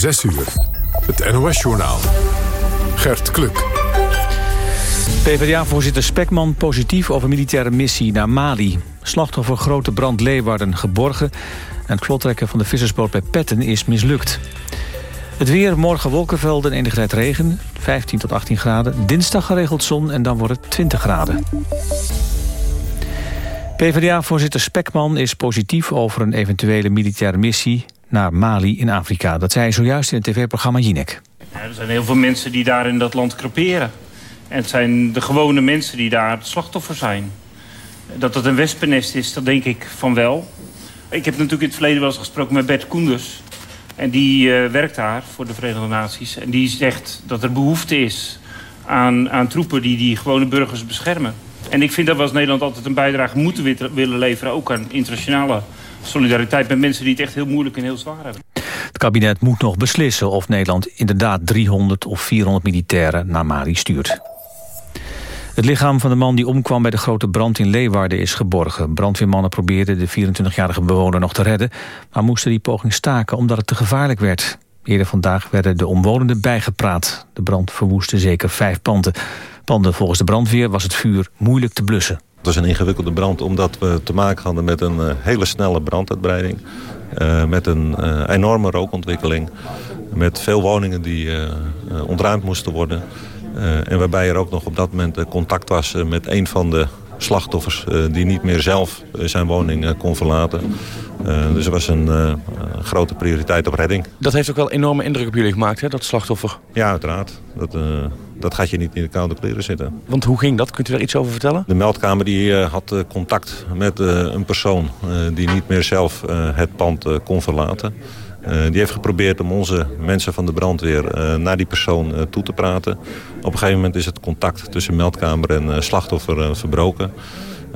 6 uur. Het NOS-journaal. Gert Kluk. PvdA-voorzitter Spekman positief over militaire missie naar Mali. Slachtoffer grote brand Leeuwarden geborgen... en het klottrekken van de vissersboot bij Petten is mislukt. Het weer, morgen wolkenvelden en enige regen, 15 tot 18 graden. Dinsdag geregeld zon en dan wordt het 20 graden. PvdA-voorzitter Spekman is positief over een eventuele militaire missie naar Mali in Afrika. Dat zei hij zojuist in het tv-programma Jinek. Er zijn heel veel mensen die daar in dat land creperen. En het zijn de gewone mensen die daar het slachtoffer zijn. Dat het een wespennest is, dat denk ik van wel. Ik heb natuurlijk in het verleden wel eens gesproken met Bert Koenders. En die uh, werkt daar voor de Verenigde Naties. En die zegt dat er behoefte is aan, aan troepen die die gewone burgers beschermen. En ik vind dat we als Nederland altijd een bijdrage moeten willen leveren... ook aan internationale solidariteit met mensen die het echt heel moeilijk en heel zwaar hebben. Het kabinet moet nog beslissen of Nederland inderdaad 300 of 400 militairen naar Mali stuurt. Het lichaam van de man die omkwam bij de grote brand in Leeuwarden is geborgen. Brandweermannen probeerden de 24-jarige bewoner nog te redden... maar moesten die poging staken omdat het te gevaarlijk werd. Eerder vandaag werden de omwonenden bijgepraat. De brand verwoestte zeker vijf panden. Panden volgens de brandweer was het vuur moeilijk te blussen. Het was een ingewikkelde brand omdat we te maken hadden met een uh, hele snelle branduitbreiding. Uh, met een uh, enorme rookontwikkeling. Met veel woningen die ontruimd moesten worden. en waarbij er ook nog op dat moment contact was met een van de slachtoffers... die niet meer zelf zijn woning kon verlaten. dus er was een grote prioriteit op redding. Dat heeft ook wel enorme indruk op jullie gemaakt, hè, dat slachtoffer? Ja, uiteraard. Dat, dat gaat je niet in de koude kleren zitten. Want hoe ging dat? Kunt u daar iets over vertellen? De meldkamer die, uh, had uh, contact met uh, een persoon die niet meer zelf het pand kon verlaten. Die heeft geprobeerd om onze mensen van de brandweer naar die persoon toe te praten. Op een gegeven moment is het contact tussen meldkamer en slachtoffer verbroken.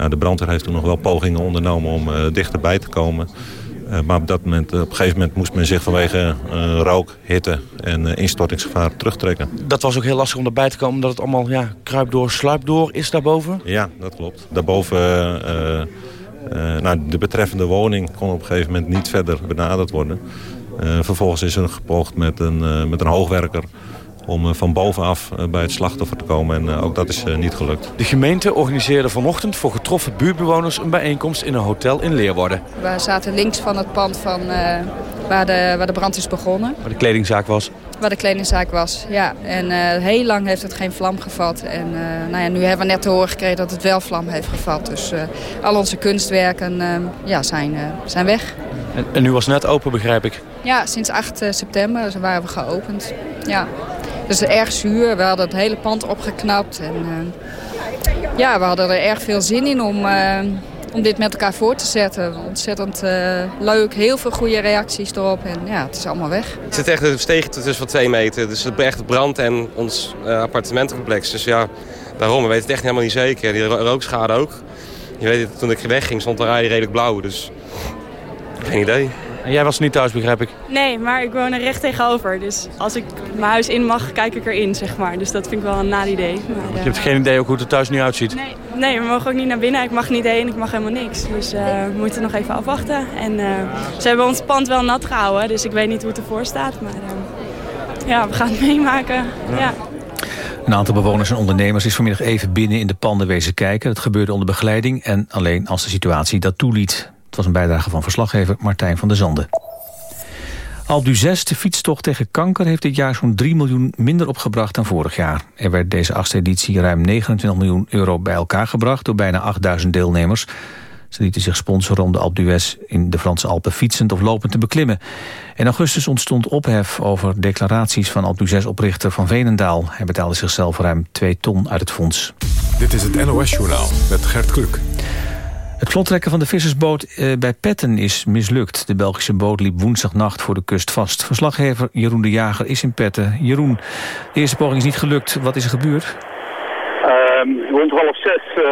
de brandweer heeft toen nog wel pogingen ondernomen om dichterbij te komen. Uh, maar op dat moment, uh, op een gegeven moment moest men zich vanwege uh, rook, hitte en instortingsgevaar terugtrekken. Dat was ook heel lastig om erbij te komen, omdat het allemaal ja, kruip door, sluip door is daarboven? Ja, dat klopt. Daarboven, nou, de betreffende woning kon op een gegeven moment niet verder benaderd worden. Vervolgens is er gepoogd met een, met een hoogwerker om eh, van bovenaf eh, bij het slachtoffer te komen. En eh, ook dat is niet gelukt. De gemeente organiseerde vanochtend voor getroffen buurtbewoners... een bijeenkomst in een hotel in Leeuwarden. We zaten links van het pand van, uh, waar, de, waar de brand is begonnen. Waar de kledingzaak was? Waar de kledingzaak was, ja. En uh, heel lang heeft het geen vlam gevat. En uh, nou ja, nu hebben we net te horen gekregen dat het wel vlam heeft gevat. Dus al onze kunstwerken ja, zijn, zijn weg. En, en nu was net open, begrijp ik? Ja, sinds 8 september waren we geopend. Ja. Dus erg zuur. We hadden het hele pand opgeknapt. En, ja, we hadden er erg veel zin in om, om dit met elkaar voor te zetten. Ontzettend uh, leuk. Heel veel goede reacties erop. En ja, het is allemaal weg. Het zit echt een steeg tussen van twee meter. Dus het echt brand en ons appartementencomplex. Dus ja, daarom. We weten het echt helemaal niet zeker. Die rookschade ook. Je weet, toen ik wegging stond de rij redelijk blauw. Dus geen idee. En jij was niet thuis, begrijp ik? Nee, maar ik woon er recht tegenover. Dus als ik mijn huis in mag, kijk ik erin, zeg maar. Dus dat vind ik wel een nadeel. Maar, je hebt geen idee ook hoe het er thuis nu uitziet? Nee, nee, we mogen ook niet naar binnen. Ik mag niet heen, ik mag helemaal niks. Dus uh, we moeten nog even afwachten. En uh, ze hebben ons pand wel nat gehouden, dus ik weet niet hoe het ervoor staat. Maar uh, ja, we gaan het meemaken. Ja. ja. Een aantal bewoners en ondernemers is vanmiddag even binnen in de panden wezen kijken. Dat gebeurde onder begeleiding en alleen als de situatie dat toeliet. Het was een bijdrage van verslaggever Martijn van der Zanden. Alpe 6, de fietstocht tegen kanker, heeft dit jaar zo'n 3 miljoen minder opgebracht dan vorig jaar. Er werd deze achtste editie ruim 29 miljoen euro bij elkaar gebracht door bijna 8000 deelnemers. Ze lieten zich sponsoren om de Alpe in de Franse Alpen fietsend of lopend te beklimmen. In augustus ontstond ophef over declaraties van Alpe d'Huez-oprichter Van Venendaal. Hij betaalde zichzelf ruim 2 ton uit het fonds. Dit is het NOS-journaal met Gert Kluk. Het vlottrekken van de vissersboot eh, bij Petten is mislukt. De Belgische boot liep woensdagnacht voor de kust vast. Verslaggever Jeroen de Jager is in Petten. Jeroen, de eerste poging is niet gelukt. Wat is er gebeurd? Uh, rond half zes uh,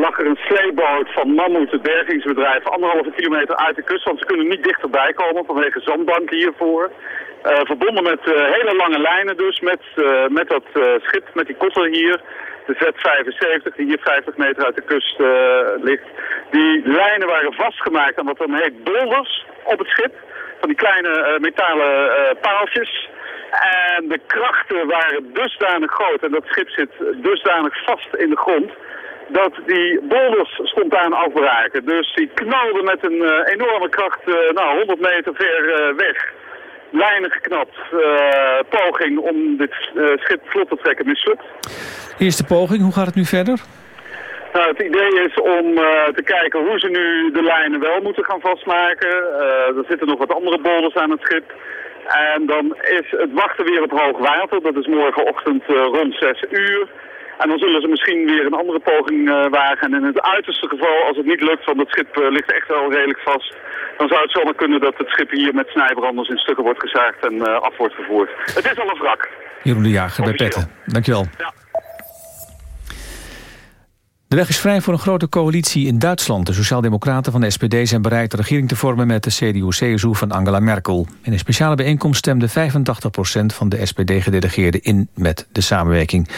lag er een sleeboot van Mammoet, het bergingsbedrijf, anderhalve kilometer uit de kust. Want ze kunnen niet dichterbij komen vanwege zandbanken hiervoor. Uh, verbonden met hele lange lijnen dus, met, met dat schip, met die kotter hier de Z75, die hier 50 meter uit de kust uh, ligt. Die lijnen waren vastgemaakt aan wat dan heet boulders op het schip. van die kleine metalen paaltjes. En de krachten waren dusdanig groot en dat schip zit dusdanig vast in de grond dat die boulders spontaan afbraken. Dus die knalden met een enorme kracht nou, 100 meter ver weg. Lijnen geknapt. poging om dit schip vlot te trekken mislukt. Eerste poging, hoe gaat het nu verder? Nou, het idee is om te kijken hoe ze nu de lijnen wel moeten gaan vastmaken. er zitten nog wat andere boulders aan het schip. En dan is het wachten weer op hoog water. Dat is morgenochtend rond 6 uur. En dan zullen ze misschien weer een andere poging uh, wagen. En in het uiterste geval, als het niet lukt, want het schip uh, ligt echt wel redelijk vast... dan zou het zomaar kunnen dat het schip hier met snijbranders in stukken wordt gezaagd en uh, af wordt vervoerd. Het is al een wrak. Jeroen de Jager bij Petten. Dankjewel. Ja. De weg is vrij voor een grote coalitie in Duitsland. De Sociaaldemocraten van de SPD zijn bereid de regering te vormen... met de CDU-CSU van Angela Merkel. In een speciale bijeenkomst stemde 85% van de SPD-gedelegeerden in met de samenwerking.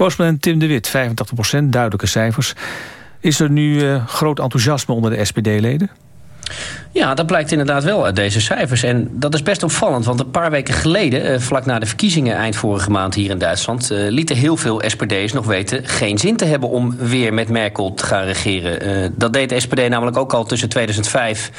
Correspondent Tim de Wit, 85% duidelijke cijfers. Is er nu uh, groot enthousiasme onder de SPD-leden? Ja, dat blijkt inderdaad wel uit deze cijfers. En dat is best opvallend, want een paar weken geleden... Eh, vlak na de verkiezingen eind vorige maand hier in Duitsland... Eh, lieten heel veel SPD'ers nog weten geen zin te hebben... om weer met Merkel te gaan regeren. Dat deed de SPD namelijk ook al tussen 2005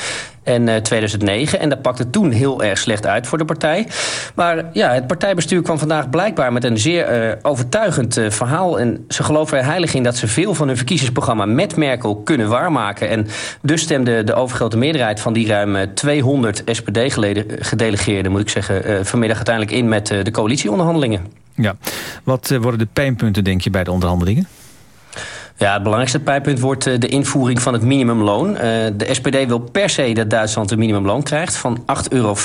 en uh, 2009. En dat pakte toen heel erg slecht uit voor de partij. Maar ja, het partijbestuur kwam vandaag blijkbaar met een zeer uh, overtuigend uh, verhaal. En ze geloven er heilig in dat ze veel van hun verkiezingsprogramma met Merkel kunnen waarmaken. En dus stemde de overgrote meerderheid van die ruim 200 SPD-gedelegeerden, moet ik zeggen, vanmiddag uiteindelijk in met de coalitieonderhandelingen. Ja, wat worden de pijnpunten, denk je, bij de onderhandelingen? Ja, het belangrijkste pijnpunt wordt eh, de invoering van het minimumloon. Eh, de SPD wil per se dat Duitsland een minimumloon krijgt van 8,50 euro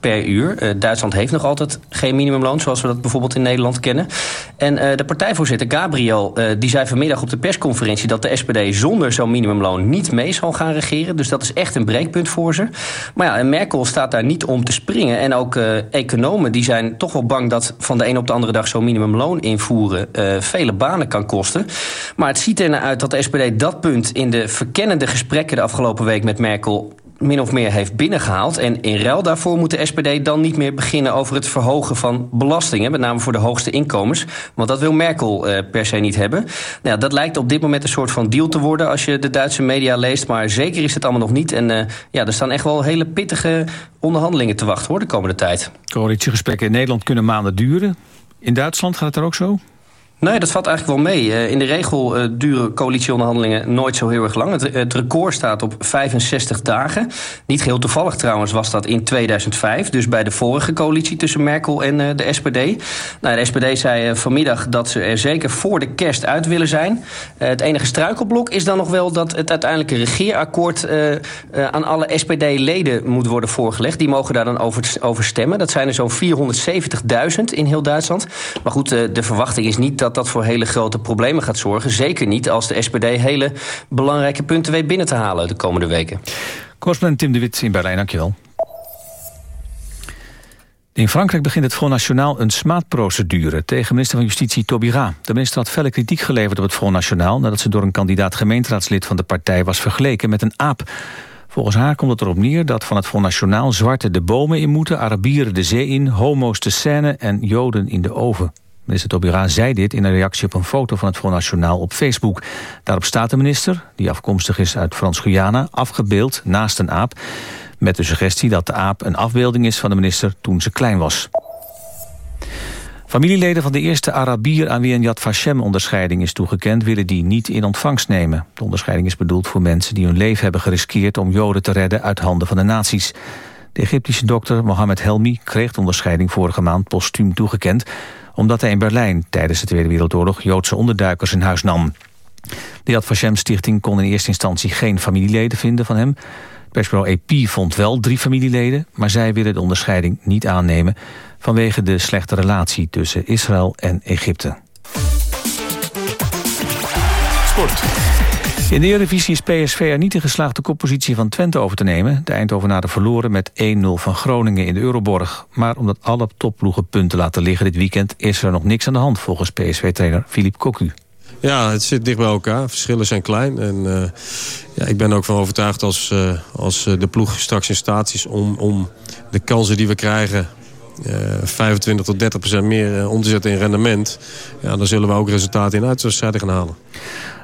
per uur. Eh, Duitsland heeft nog altijd geen minimumloon, zoals we dat bijvoorbeeld in Nederland kennen. En de partijvoorzitter Gabriel die zei vanmiddag op de persconferentie dat de SPD zonder zo'n minimumloon niet mee zal gaan regeren. Dus dat is echt een breekpunt voor ze. Maar ja, en Merkel staat daar niet om te springen. En ook economen die zijn toch wel bang dat van de een op de andere dag zo'n minimumloon invoeren vele banen kan kosten. Maar het ziet er uit dat de SPD dat punt in de verkennende gesprekken de afgelopen week met Merkel min of meer heeft binnengehaald. En in ruil daarvoor moet de SPD dan niet meer beginnen over het verhogen van belastingen. Met name voor de hoogste inkomens. Want dat wil Merkel eh, per se niet hebben. Nou, dat lijkt op dit moment een soort van deal te worden als je de Duitse media leest. Maar zeker is het allemaal nog niet. En uh, ja, er staan echt wel hele pittige onderhandelingen te wachten hoor de komende tijd. Coalitiegesprekken in Nederland kunnen maanden duren. In Duitsland gaat het er ook zo? Nee, dat valt eigenlijk wel mee. Eh, in de regel uh, duren coalitieonderhandelingen nooit zo heel erg lang. Het, record staat op 65 dagen. Niet heel toevallig trouwens was dat in 2005. Dus bij de vorige coalitie tussen Merkel en uh, de SPD. Nou, de SPD zei vanmiddag dat ze er zeker voor de kerst uit willen zijn. het enige struikelblok is dan nog wel dat het uiteindelijke regeerakkoord... aan alle SPD-leden moet worden voorgelegd. Die mogen daar dan over stemmen. Dat zijn er zo'n 470.000 in heel Duitsland. Maar goed, de verwachting is niet dat dat dat voor hele grote problemen gaat zorgen. Zeker niet als de SPD hele belangrijke punten weet binnen te halen de komende weken. Correspondent Tim de Wit in Berlijn, dankjewel. In Frankrijk begint het Front National een smaadprocedure tegen minister van Justitie Taubira. De minister had felle kritiek geleverd op het Front National... nadat ze door een kandidaat gemeenteraadslid van de partij was vergeleken met een aap. Volgens haar komt het erop neer dat van het Front National zwarte de bomen in moeten... Arabieren de zee in, homo's de scène en joden in de oven. Minister Taubira zei dit in een reactie op een foto van het Front National op Facebook. Daarop staat de minister, die afkomstig is uit Frans-Guyana, afgebeeld naast een aap... met de suggestie dat de aap een afbeelding is van de minister toen ze klein was. Familieleden van de eerste Arabier aan wie een Yad Vashem-onderscheiding is toegekend... willen die niet in ontvangst nemen. De onderscheiding is bedoeld voor mensen die hun leven hebben geriskeerd... om Joden te redden uit handen van de nazi's. De Egyptische dokter Mohammed Helmi kreeg de onderscheiding vorige maand postuum toegekend omdat hij in Berlijn tijdens de Tweede Wereldoorlog Joodse onderduikers in huis nam. De Yad Vashem Stichting kon in eerste instantie geen familieleden vinden van hem. Persbureau EP vond wel drie familieleden, maar zij willen de onderscheiding niet aannemen vanwege de slechte relatie tussen Israël en Egypte. Sport. In de Eredivisie is PSV er niet in geslaagd de koppositie van Twente over te nemen. De Eindhovenaren verloren met 1-0 van Groningen in de Euroborg. Maar omdat alle topploegen punten laten liggen dit weekend... is er nog niks aan de hand volgens PSV-trainer Philippe Cocu. Ja, het zit dicht bij elkaar. Verschillen zijn klein. En ja, ik ben ook van overtuigd als, als de ploeg straks in staat is... om, om de kansen die we krijgen 25 tot 30 procent meer om te zetten in rendement... Ja, dan zullen we ook resultaten in uitwedstrijden gaan halen.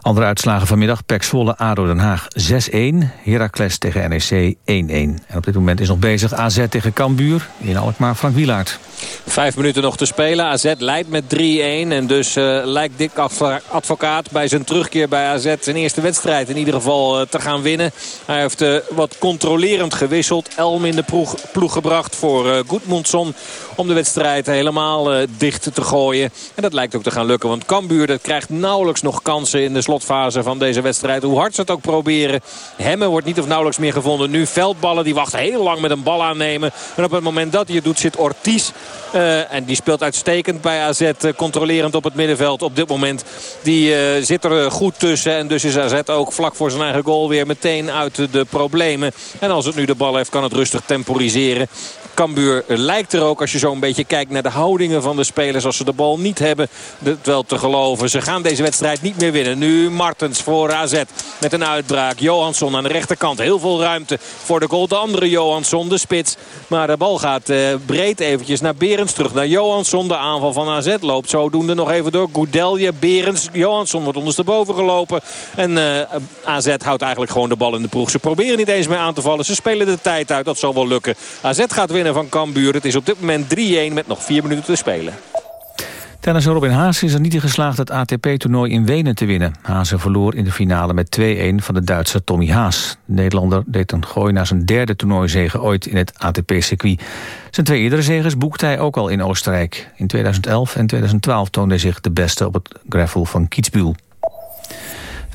Andere uitslagen vanmiddag. Pek Zwolle, ADO Den Haag 6-1. Heracles tegen NEC 1-1. En op dit moment is nog bezig AZ tegen Cambuur. In Alkmaar Frank Wielaert. Vijf minuten nog te spelen. AZ leidt met 3-1. En dus uh, lijkt Dick Advocaat bij zijn terugkeer bij AZ... zijn eerste wedstrijd in ieder geval uh, te gaan winnen. Hij heeft uh, wat controlerend gewisseld. Elm in de ploeg, gebracht voor uh, om de wedstrijd helemaal dicht te gooien. En dat lijkt ook te gaan lukken. Want Cambuur dat krijgt nauwelijks nog kansen in de slotfase van deze wedstrijd. Hoe hard ze het ook proberen. Hemmen wordt niet of nauwelijks meer gevonden. Nu veldballen. Die wacht heel lang met een bal aannemen. En op het moment dat hij het doet zit Ortiz uh, en die speelt uitstekend bij AZ. Uh, controlerend op het middenveld op dit moment. Die uh, zit er goed tussen. En dus is AZ ook vlak voor zijn eigen goal weer meteen uit de problemen. En als het nu de bal heeft kan het rustig temporiseren. Cambuur lijkt er ook als je zo een beetje kijkt naar de houdingen van de spelers. Als ze de bal niet hebben, wel te geloven. Ze gaan deze wedstrijd niet meer winnen. Nu Martens voor AZ met een uitbraak. Johansson aan de rechterkant. Heel veel ruimte voor de goal. De andere Johansson, de spits. Maar de bal gaat breed eventjes naar Berend. Berends terug naar Johansson. De aanval van AZ loopt zodoende nog even door. Goudelje, Berends, Johansson wordt ondersteboven gelopen. En eh, AZ houdt eigenlijk gewoon de bal in de proeg. Ze proberen niet eens meer aan te vallen. Ze spelen de tijd uit. Dat zal wel lukken. AZ gaat winnen van Cambuur. Het is op dit moment 3-1 met nog 4 minuten te spelen. Tennisser Robin Haase is er niet in geslaagd het ATP-toernooi in Wenen te winnen. Haase verloor in de finale met 2-1 van de Duitse Tommy Haas. De Nederlander deed een gooi naar zijn derde toernooizege ooit in het ATP-circuit. Zijn twee eerdere zegens boekte hij ook al in Oostenrijk. In 2011 en 2012 toonde hij zich de beste op het gravel van Kitzbühel.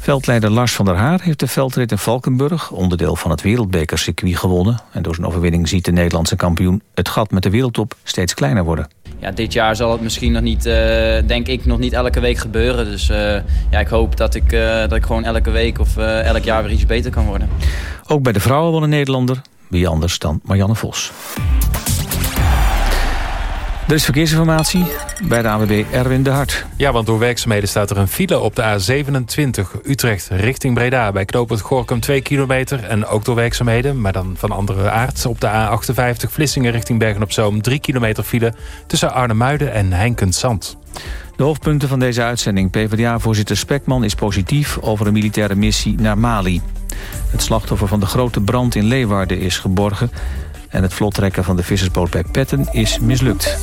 Veldleider Lars van der Haar heeft de veldrit in Valkenburg... onderdeel van het wereldbekercircuit gewonnen. En door zijn overwinning ziet de Nederlandse kampioen... het gat met de wereldtop steeds kleiner worden. Ja, dit jaar zal het misschien nog niet, uh, denk ik, nog niet elke week gebeuren. Dus uh, ja, ik hoop dat ik, uh, dat ik gewoon elke week of elk jaar weer iets beter kan worden. Ook bij de vrouwen won een Nederlander. Wie anders dan Marianne Vos. Er is verkeersinformatie bij de AWB Erwin de Hart. Ja, want door werkzaamheden staat er een file op de A27 Utrecht richting Breda. Bij knooppunt Gorkum 2 kilometer. En ook door werkzaamheden, maar dan van andere aard. Op de A58 Vlissingen richting Bergen-op-Zoom 3 kilometer file... tussen Arnhemuiden en Heinkensand. De hoofdpunten van deze uitzending. PvdA-voorzitter Spekman is positief over een militaire missie naar Mali. Het slachtoffer van de grote brand in Leeuwarden is geborgen... En het vlottrekken van de vissersboot bij Petten is mislukt.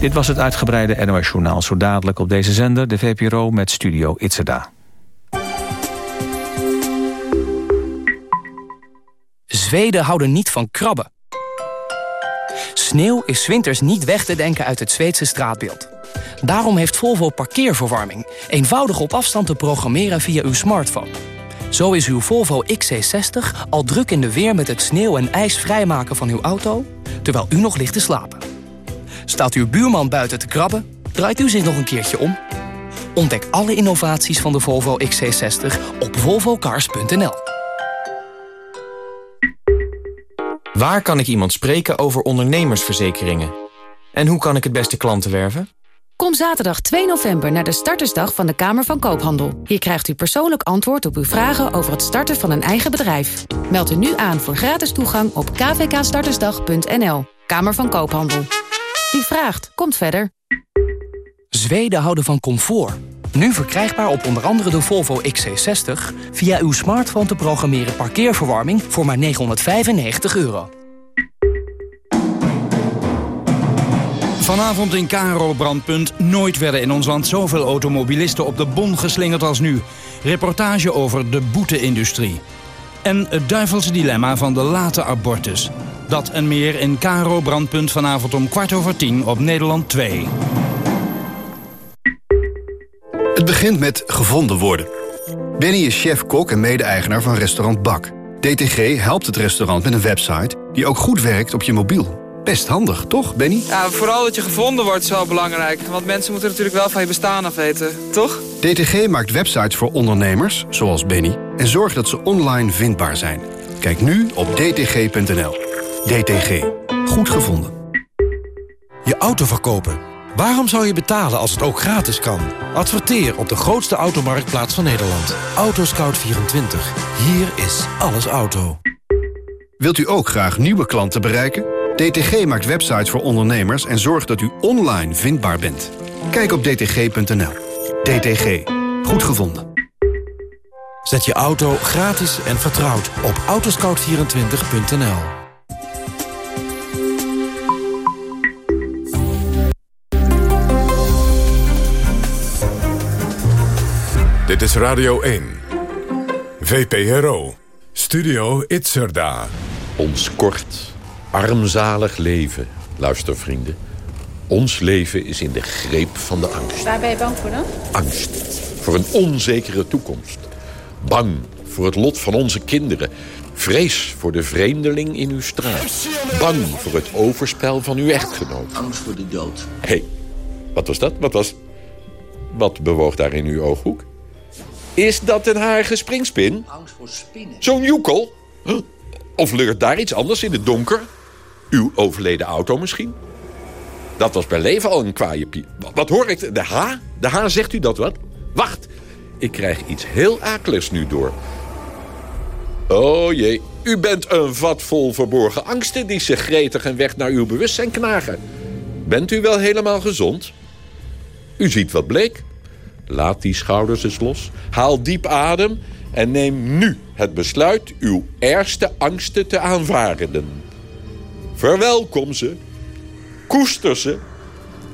Dit was het uitgebreide NOS Journaal. Zo dadelijk op deze zender de VPRO met Studio Itzerda. Zweden houden niet van krabben. Sneeuw is winters niet weg te denken uit het Zweedse straatbeeld. Daarom heeft Volvo parkeerverwarming. Eenvoudig op afstand te programmeren via uw smartphone. Zo is uw Volvo XC60 al druk in de weer met het sneeuw en ijs vrijmaken van uw auto... terwijl u nog ligt te slapen. Staat uw buurman buiten te krabben, draait u zich nog een keertje om. Ontdek alle innovaties van de Volvo XC60 op volvocars.nl. Waar kan ik iemand spreken over ondernemersverzekeringen? En hoe kan ik het beste klanten werven? Kom zaterdag 2 november naar de startersdag van de Kamer van Koophandel. Hier krijgt u persoonlijk antwoord op uw vragen over het starten van een eigen bedrijf. Meld u nu aan voor gratis toegang op kvkstartersdag.nl. Kamer van Koophandel. Wie vraagt, komt verder. Zweden houden van comfort. Nu verkrijgbaar op onder andere de Volvo XC60... via uw smartphone te programmeren parkeerverwarming voor maar 995 euro. Vanavond in Karo Brandpunt. Nooit werden in ons land zoveel automobilisten op de bon geslingerd als nu. Reportage over de boete-industrie. En het duivelse dilemma van de late abortus. Dat en meer in Karo Brandpunt vanavond om kwart over tien op Nederland 2. Het begint met gevonden worden. Benny is chef-kok en mede-eigenaar van restaurant Bak. DTG helpt het restaurant met een website die ook goed werkt op je mobiel. Best handig, toch, Benny? Ja, vooral dat je gevonden wordt is wel belangrijk. Want mensen moeten natuurlijk wel van je bestaan af weten, toch? DTG maakt websites voor ondernemers, zoals Benny... en zorgt dat ze online vindbaar zijn. Kijk nu op dtg.nl. DTG. Goed gevonden. Je auto verkopen. Waarom zou je betalen als het ook gratis kan? Adverteer op de grootste automarktplaats van Nederland. Autoscout24. Hier is alles auto. Wilt u ook graag nieuwe klanten bereiken? DTG maakt websites voor ondernemers en zorgt dat u online vindbaar bent. Kijk op dtg.nl. DTG. Goed gevonden. Zet je auto gratis en vertrouwd op autoscout24.nl. Dit is Radio 1. VPRO. Studio Itzerda. Ons kort, armzalig leven, luistervrienden. Ons leven is in de greep van de angst. Waar ben je bang voor dan? Angst voor een onzekere toekomst. Bang voor het lot van onze kinderen. Vrees voor de vreemdeling in uw straat. Bang voor het overspel van uw echtgenoot. Angst voor de dood. Hé, hey, wat was dat? Wat was... Wat bewoog daar in uw ooghoek? Is dat een harige springspin? Angst voor spinnen. Zo'n joekel? Of leurt daar iets anders in het donker? Uw overleden auto misschien? Dat was bij leven al een kwaaie piep. Wat hoor ik? De H? De H zegt u dat wat? Wacht, ik krijg iets heel akeligs nu door. Oh jee, u bent een vat vol verborgen angsten... die zich gretig en weg naar uw bewustzijn knagen. Bent u wel helemaal gezond? U ziet wat bleek. Laat die schouders eens los. Haal diep adem en neem nu het besluit uw ergste angsten te aanvaarden. Verwelkom ze. Koester ze.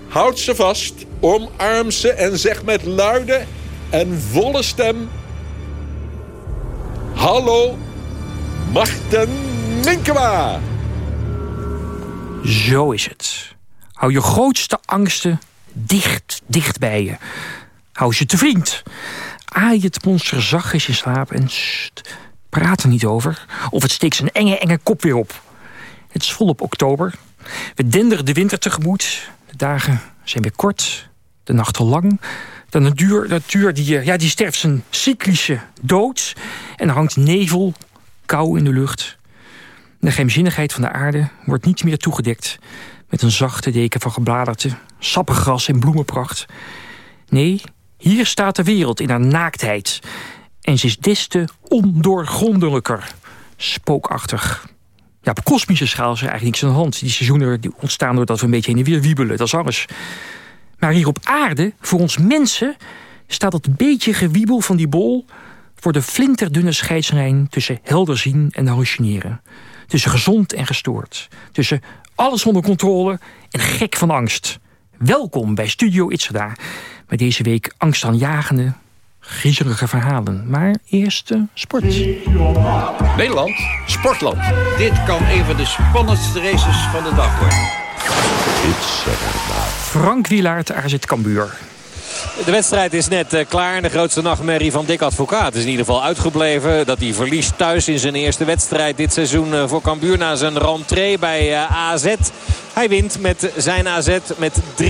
Houd ze vast. Omarm ze en zeg met luide en volle stem... Hallo, Machten Minkema! Zo is het. Hou je grootste angsten dicht, dicht bij je. Hou ze te vriend. Aai het monster zachtjes in slaap en praat er niet over. Of het steekt zijn enge, enge kop weer op. Het is volop oktober. We denderen de winter tegemoet. De dagen zijn weer kort, de nachten lang. De natuur, natuur die, ja, die sterft zijn cyclische dood. En hangt nevel, kou in de lucht. De geheimzinnigheid van de aarde wordt niet meer toegedekt... met een zachte deken van gebladerte, sappig gras en bloemenpracht. Nee, hier staat de wereld in haar naaktheid. En ze is des te ondoorgrondelijker, spookachtig. Ja, op kosmische schaal is er eigenlijk niks aan de hand. Die seizoenen die ontstaan doordat we een beetje heen en weer wiebelen, dat is alles. Maar hier op aarde, voor ons mensen, staat dat beetje gewiebel van die bol... voor de flinterdunne scheidslijn tussen helder zien en hallucineren. Tussen gezond en gestoord. Tussen alles onder controle en gek van angst. Welkom bij Studio Itzada. Met deze week angstaanjagende, griezelige verhalen. Maar eerst uh, sport. Nederland, sportland. Dit kan een van de spannendste races van de dag worden. Frank Wielaert, AZ Cambuur. De wedstrijd is net uh, klaar. De grootste nachtmerrie van Dick Advocaat is in ieder geval uitgebleven. Dat hij verliest thuis in zijn eerste wedstrijd dit seizoen uh, voor Cambuur... na zijn rentree bij uh, AZ. Hij wint met zijn AZ met 3-1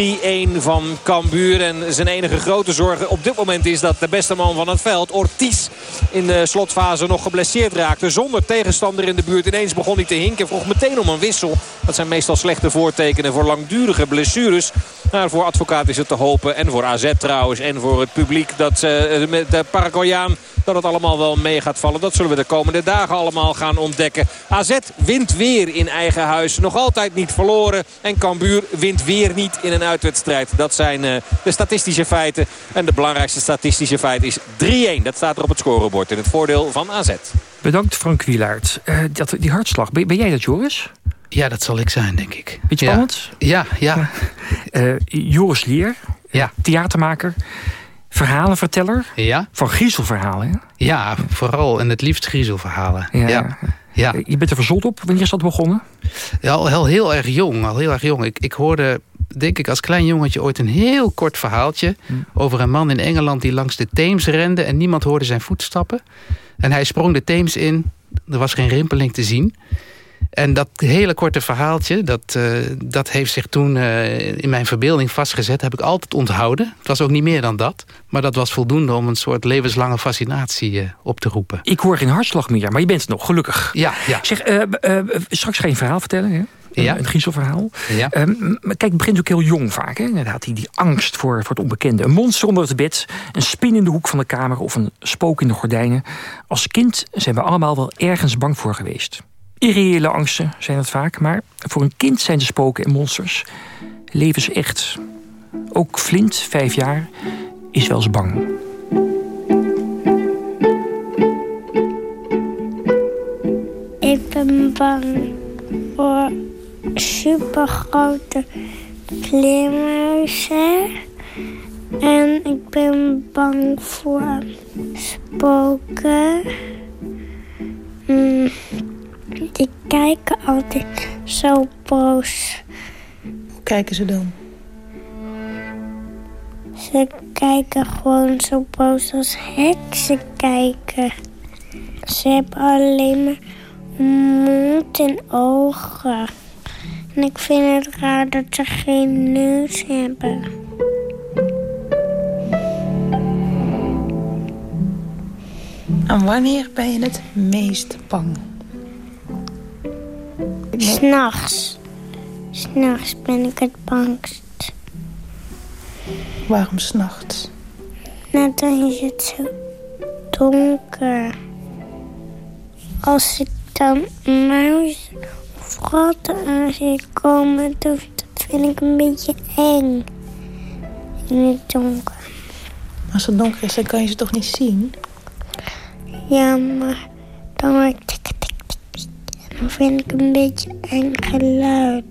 van Cambuur. En zijn enige grote zorg op dit moment is dat de beste man van het veld, Ortiz, in de slotfase nog geblesseerd raakte. Zonder tegenstander in de buurt. Ineens begon hij te hinken. Vroeg meteen om een wissel. Dat zijn meestal slechte voortekenen voor langdurige blessures. Maar voor advocaat is het te hopen. En voor AZ trouwens. En voor het publiek dat de Paraguayaan dat het allemaal wel mee gaat vallen. Dat zullen we de komende dagen allemaal gaan ontdekken. AZ wint weer in eigen huis. Nog altijd niet verloren. En Cambuur wint weer niet in een uitwedstrijd. Dat zijn uh, de statistische feiten. En de belangrijkste statistische feit is 3-1. Dat staat er op het scorebord in het voordeel van AZ. Bedankt Frank Wielaert. Uh, dat, die hartslag, ben, ben jij dat Joris? Ja, dat zal ik zijn, denk ik. Beetje spannend? Ja, ja. ja. Uh, Joris Lier, ja. theatermaker verhalenverteller ja? van griezelverhalen. Hè? Ja, vooral en het liefst griezelverhalen. Ja. ja. Ja. Je bent er verzot op. Wanneer is dat begonnen? Ja, al heel, heel erg jong. Al heel erg jong. Ik, ik hoorde, denk ik, als klein jongetje ooit een heel kort verhaaltje... Hm. over een man in Engeland die langs de Theems rende... en niemand hoorde zijn voetstappen. En hij sprong de Theems in. Er was geen rimpeling te zien. En dat hele korte verhaaltje, dat, uh, dat heeft zich toen uh, in mijn verbeelding vastgezet. Heb ik altijd onthouden. Het was ook niet meer dan dat. Maar dat was voldoende om een soort levenslange fascinatie uh, op te roepen. Ik hoor geen hartslag meer, maar je bent het nog, gelukkig. Ja, ja. Zeg, straks ga je een verhaal vertellen, hè? Ja. Een griezelverhaal. Ja. Ehm, maar kijk, het begint ook heel jong vaak. Hè? Inderdaad, die, die angst voor, voor het onbekende. Een monster onder het bed, een spin in de hoek van de kamer... of een spook in de gordijnen. Als kind zijn we allemaal wel ergens bang voor geweest. Irreële angsten zijn het vaak, maar voor een kind zijn de spoken en monsters levensecht. Ook Flint, vijf jaar, is wel eens bang. Ik ben bang voor supergrote vleermuizen. En ik ben bang voor spoken. Mm, die kijken altijd zo boos. Hoe kijken ze dan? Ze kijken gewoon zo boos als heksen kijken. Ze hebben alleen maar mond en ogen. En ik vind het raar dat ze geen neus hebben. En wanneer ben je het meest bang? S'nachts. S'nachts ben ik het bangst. Waarom s'nachts? Nou, dan is het zo donker. Als ik dan muis of ratten aan zie komen, dat vind ik een beetje eng. In het donker. Als het donker is, dan kan je ze toch niet zien? Ja, maar dan hoor dan vind ik een beetje eng geluid.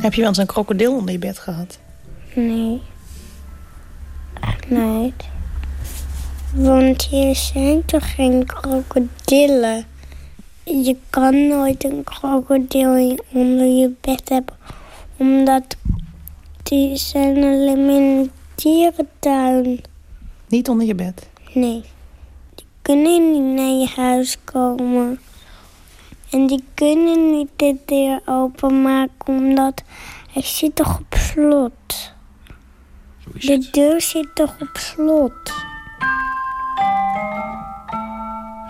Heb je wel eens een krokodil onder je bed gehad? Nee. Echt nooit. Want hier zijn toch geen krokodillen? Je kan nooit een krokodil onder je bed hebben. Omdat die zijn alleen maar in een dierentuin. Niet onder je bed? Nee. Die kunnen niet naar je huis komen. En die kunnen niet de deur openmaken omdat hij zit toch op slot. De deur zit toch op slot.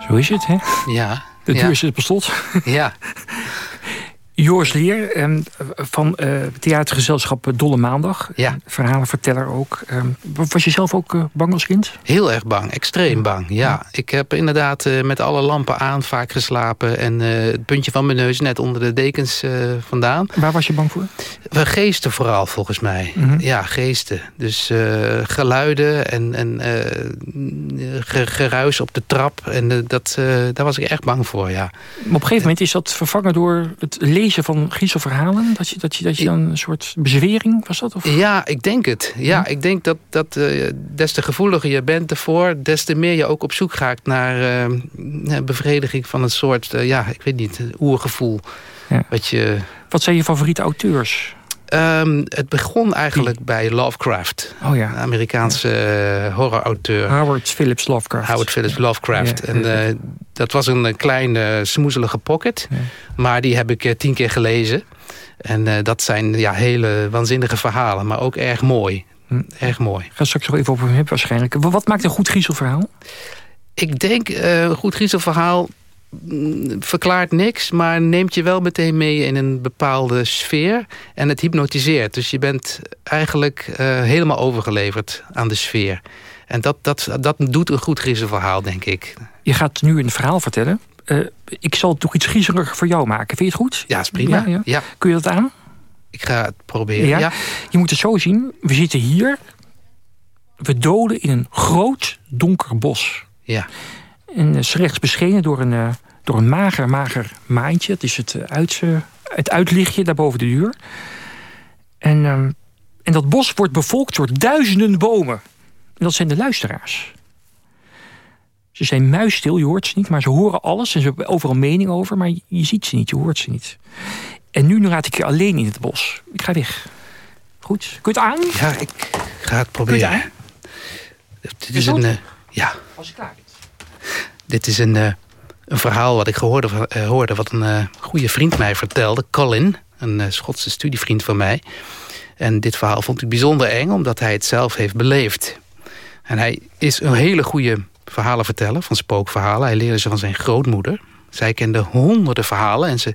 Zo is het, hè? Ja. De ja. deur zit op slot. Ja. Joris Leer ehm, van eh theatergezelschap Dolle Maandag. Ja. Verhalenverteller ook. Ehm, was je zelf ook eh, bang als kind? Heel erg bang, extreem bang, ja. Ik heb inderdaad eh, met alle lampen aan vaak geslapen... en het puntje van mijn neus net onder de dekens vandaan. Waar was je bang voor? Geesten vooral, volgens mij. Mhm. Ja, geesten. Dus geluiden en, en ge- geruis op de trap. En dat, daar was ik erg bang voor, ja. Maar op een gegeven moment is dat vervangen door het lezen van griezelverhalen? Dat je, dat je, dat je dan een soort bezwering, was dat? Of? Ja, ik denk het. Ja, ik denk dat, dat eh, des te gevoeliger je bent ervoor... des te meer je ook op zoek gaat naar eh, bevrediging van een soort... eh, ja, ik weet niet, oergevoel. Ja. Wat, je, Wat zijn je favoriete auteurs? Ehm, het begon eigenlijk bij Lovecraft. Oh ja. Een Amerikaanse eh, horrorauteur. Howard Phillips Lovecraft. Howard Phillips Lovecraft. Ja, en eh, dat was een eh, kleine smoezelige pocket. Maar die heb ik tien keer gelezen. En dat zijn ja, hele waanzinnige verhalen. Maar ook erg mooi. Hm. Erg mooi. Ga straks nog even over hem waarschijnlijk. Wa- Wat maakt een goed griezelverhaal? Ik denk, een goed griezelverhaal verklaart niks... maar neemt je wel meteen mee in een bepaalde sfeer. En het hypnotiseert. Dus je bent eigenlijk eh, helemaal overgeleverd aan de sfeer. En dat, dat, dat doet een goed griezelverhaal, denk ik. Je gaat nu een verhaal vertellen. Eh, ik zal toch iets griezeliger voor jou maken. Vind je het goed? Ja, is prima. Ja, ja. Ja. Kun je dat aan? Ik ga het proberen, ja. Je moet het zo zien. We zitten hier. We dolen in een groot donker bos. Ja. En uh, rechts beschenen door een, uh, door een mager, mager maantje. Het is het, uh, uit, het uitlichtje daar boven de deur. En, uh, en dat bos wordt bevolkt door duizenden bomen. En dat zijn de luisteraars. Ze zijn muisstil, je hoort ze niet, maar ze horen alles. En ze hebben overal mening over, maar je, ziet ze niet, je hoort ze niet. En nu laat ik je alleen in het bos. Ik ga weg. Goed, kun je het aan? Ja, ik ga het proberen. Kun je het Dit is, is een... Uh, ja. Als je klaar bent. Dit is een, uh, een verhaal wat ik gehoorde, uh, hoorde... wat een uh, goede vriend mij vertelde, Colin. Een Schotse studievriend van mij. En dit verhaal vond ik bijzonder eng... omdat hij het zelf heeft beleefd. En hij is een hele goede verhalen vertellen, van spookverhalen. Hij leerde ze van zijn grootmoeder. Zij kende honderden verhalen en ze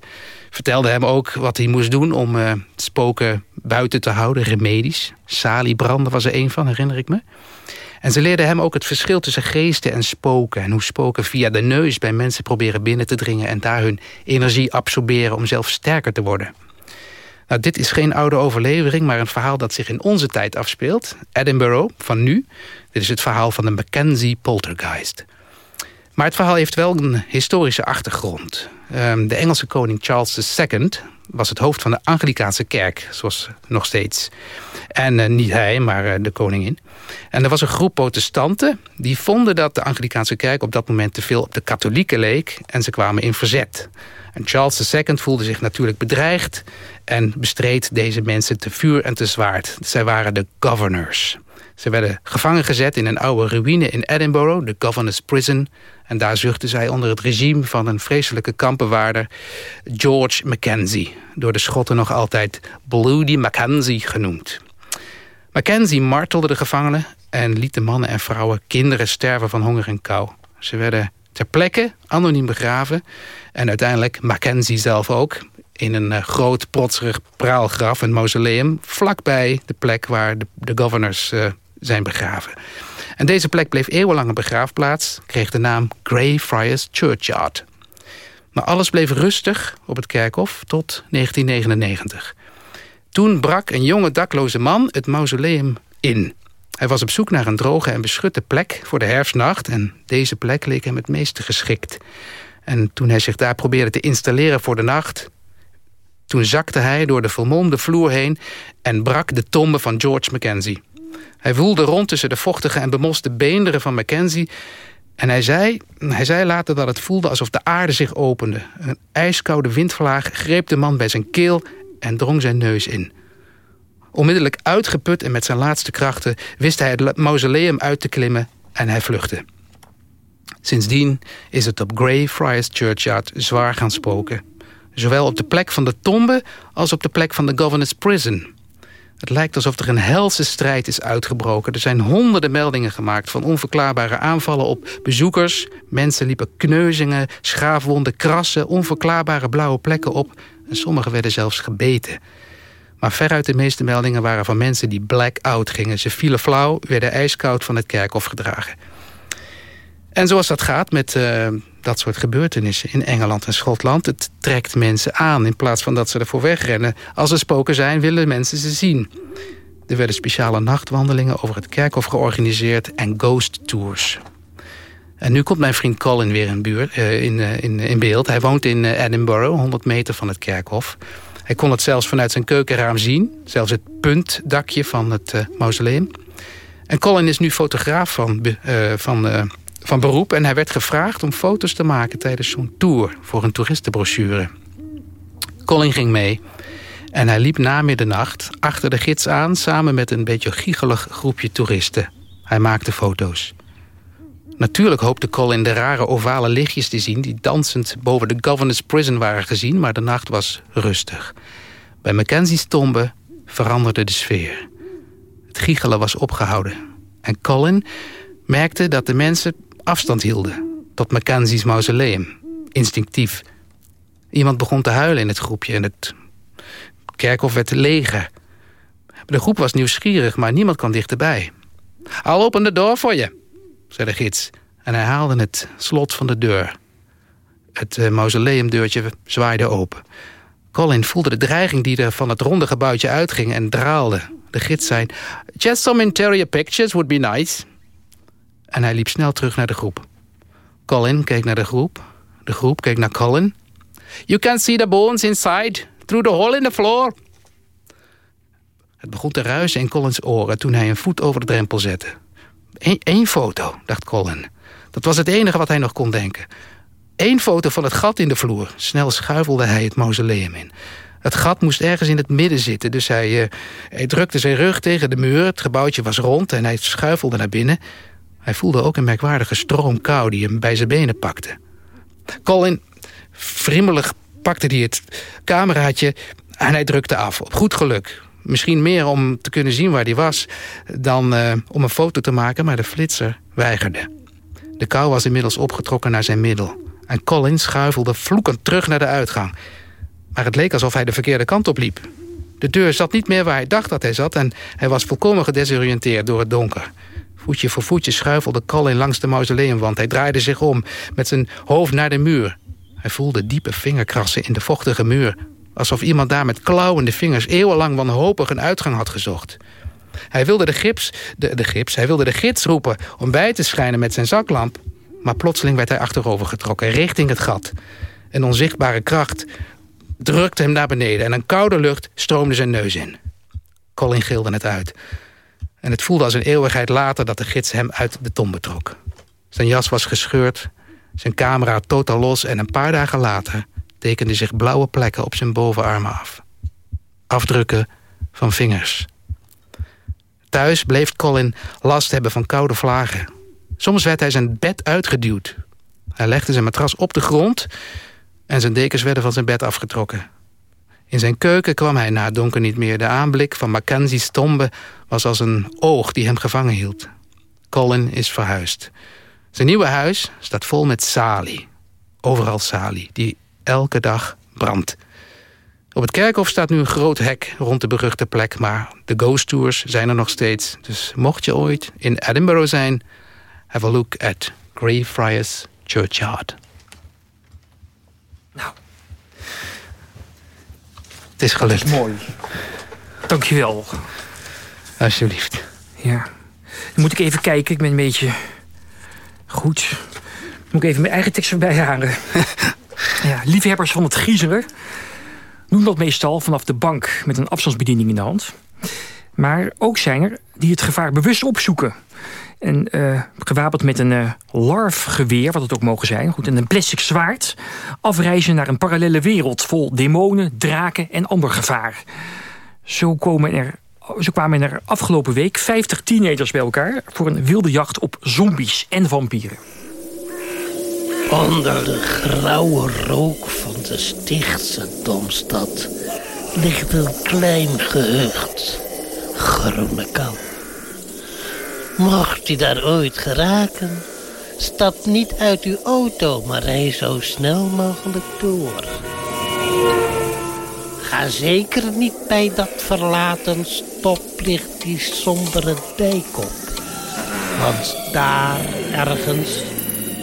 vertelde hem ook wat hij moest doen om spoken buiten te houden, remedies. Saliebranden was er een van, herinner ik me. En ze leerde hem ook het verschil tussen geesten en spoken... en hoe spoken via de neus bij mensen proberen binnen te dringen... en daar hun energie absorberen om zelf sterker te worden. Nou, dit is geen oude overlevering, maar een verhaal dat zich in onze tijd afspeelt. Edinburgh, van nu. Dit is het verhaal van de Mackenzie poltergeist. Maar het verhaal heeft wel een historische achtergrond. Ehm, de Engelse koning Charles II was het hoofd van de Anglikaanse kerk, zoals nog steeds. En eh, niet hij, maar uh, de koningin. En er was een groep protestanten die vonden dat de Anglikaanse kerk op dat moment te veel op de katholieken leek en ze kwamen in verzet. En Charles II voelde zich natuurlijk bedreigd en bestreed deze mensen te vuur en te zwaard. Zij waren de governors. Ze werden gevangen gezet in een oude ruïne in Edinburgh, de Governor's Prison. En daar zuchtten zij onder het regime van een vreselijke kampenwaarder George Mackenzie. Door de Schotten nog altijd Bloody Mackenzie genoemd. Mackenzie martelde de gevangenen en liet de mannen en vrouwen kinderen sterven van honger en kou. Ze werden ter plekke anoniem begraven. En uiteindelijk Mackenzie zelf ook in een uh, groot protserig praalgraf, een mausoleum... vlakbij de plek waar de, governors uh, zijn begraven. En deze plek bleef eeuwenlang een begraafplaats... kreeg de naam Greyfriars Churchyard. Maar alles bleef rustig op het kerkhof tot 1999. Toen brak een jonge dakloze man het mausoleum in. Hij was op zoek naar een droge en beschutte plek voor de herfstnacht... en deze plek leek hem het meeste geschikt. En toen hij zich daar probeerde te installeren voor de nacht... toen zakte hij door de vermolmde vloer heen... en brak de tombe van George Mackenzie. Hij woelde rond tussen de vochtige en bemoste beenderen van Mackenzie... en hij zei, hij zei later dat het voelde alsof de aarde zich opende. Een ijskoude windvlaag greep de man bij zijn keel en drong zijn neus in. Onmiddellijk uitgeput en met zijn laatste krachten... wist hij het mausoleum uit te klimmen en hij vluchtte. Sindsdien is het op Greyfriars Churchyard zwaar gaan spoken. Zowel op de plek van de tombe als op de plek van de Governor's Prison. Het lijkt alsof er een helse strijd is uitgebroken. Er zijn honderden meldingen gemaakt van onverklaarbare aanvallen op bezoekers. Mensen liepen kneuzingen, schaafwonden, krassen, onverklaarbare blauwe plekken op. En sommigen werden zelfs gebeten. Maar veruit de meeste meldingen waren van mensen die black-out gingen. Ze vielen flauw, werden ijskoud van het kerkhof gedragen. En zoals dat gaat met uh, dat soort gebeurtenissen in Engeland en Schotland... het trekt mensen aan in plaats van dat ze ervoor wegrennen. Als er spoken zijn, willen mensen ze zien. Er werden speciale nachtwandelingen over het kerkhof georganiseerd... en ghost tours. En nu komt mijn vriend Colin weer in, uh, in, uh, in, in beeld. Hij woont in Edinburgh, 100 meter van het kerkhof... Hij kon het zelfs vanuit zijn keukenraam zien. Zelfs het puntdakje van het mausoleum. En Colin is nu fotograaf van, van, van beroep. En hij werd gevraagd om foto's te maken tijdens zo'n tour... voor een toeristenbrochure. Colin ging mee. En hij liep na middernacht achter de gids aan... samen met een beetje giegelig groepje toeristen. Hij maakte foto's. Natuurlijk hoopte Colin de rare ovale lichtjes te zien... die dansend boven de Governor's Prison waren gezien... maar de nacht was rustig. Bij Mackenzie's tombe veranderde de sfeer. Het giechelen was opgehouden. En Colin merkte dat de mensen afstand hielden... tot Mackenzie's mausoleum. Instinctief. Iemand begon te huilen in het groepje... en het kerkhof werd leger. De groep was nieuwsgierig, maar niemand kwam dichterbij. Al open de door voor je, zei de gids. En hij haalde het slot van de deur. Het uh, mausoleumdeurtje zwaaide open. Colin voelde de dreiging die er van het ronde gebouwtje uitging en draalde. De gids zei... Just some interior pictures would be nice. En hij liep snel terug naar de groep. Colin keek naar de groep. De groep keek naar Colin. You can see the bones inside, through the hole in the floor. Het begon te ruisen in Collins oren toen hij een voet over de drempel zette. Eén foto, dacht Colin. Dat was het enige wat hij nog kon denken. Eén foto van het gat in de vloer. Snel schuifelde hij het mausoleum in. Het gat moest ergens in het midden zitten, dus hij, uh, hij drukte zijn rug tegen de muur. Het gebouwtje was rond en hij schuifelde naar binnen. Hij voelde ook een merkwaardige stroom kou die hem bij zijn benen pakte. Colin, frimmelig, pakte hij het cameraatje en hij drukte af. Op goed geluk. Misschien meer om te kunnen zien waar hij was... dan uh, om een foto te maken, maar de flitser weigerde. De kou was inmiddels opgetrokken naar zijn middel. En Colin schuifelde vloekend terug naar de uitgang. Maar het leek alsof hij de verkeerde kant op liep. De deur zat niet meer waar hij dacht dat hij zat... en hij was volkomen gedesoriënteerd door het donker. Voetje voor voetje schuifelde Colin langs de mausoleumwand. Hij draaide zich om, met zijn hoofd naar de muur. Hij voelde diepe vingerkrassen in de vochtige muur... alsof iemand daar met klauwende vingers... eeuwenlang wanhopig een uitgang had gezocht. Hij wilde de gips, de, de gips, hij wilde de gids roepen... om bij te schijnen met zijn zaklamp. Maar plotseling werd hij achterover getrokken, richting het gat. Een onzichtbare kracht drukte hem naar beneden... en een koude lucht stroomde zijn neus in. Colin gilde het uit. En het voelde als een eeuwigheid later dat de gids hem uit de tombe trok. Zijn jas was gescheurd, zijn camera totaal los... en een paar dagen later tekenden zich blauwe plekken op zijn bovenarmen af. Afdrukken van vingers. Thuis bleef Colin last hebben van koude vlagen. Soms werd hij zijn bed uitgeduwd. Hij legde zijn matras op de grond... en zijn dekens werden van zijn bed afgetrokken. In zijn keuken kwam hij na het donker niet meer. De aanblik van Mackenzie's tombe was als een oog die hem gevangen hield. Colin is verhuisd. Zijn nieuwe huis staat vol met salie. Overal salie, die elke dag brandt. Op het kerkhof staat nu een groot hek rond de beruchte plek... maar de ghost tours zijn er nog steeds. Dus mocht je ooit in Edinburgh zijn... have a look at Greyfriars Churchyard. Nou. Het is gelukt. mooi. Dankjewel. Alsjeblieft. Ja. Dan moet ik even kijken. Ik ben een beetje... Goed. Moet ik even mijn eigen tekst erbij halen. ja, liefhebbers van het griezelen doen dat meestal vanaf de bank met een afstandsbediening in de hand. Maar ook zijn er die het gevaar bewust opzoeken. En uh, gewapend met een uh, larfgeweer, wat het ook mogen zijn, goed, en een plastic zwaard, afreizen naar een parallele wereld vol demonen, draken en ander gevaar. Zo, komen er, zo kwamen er afgelopen week 50 teenagers bij elkaar voor een wilde jacht op zombies en vampieren. Onder de grauwe rook van de Stichtse Domstad ligt een klein gehucht, Groenekamp. Mocht u daar ooit geraken, stap niet uit uw auto, maar rij zo snel mogelijk door. Ga zeker niet bij dat verlaten stoplicht die sombere dijk op. Want daar ergens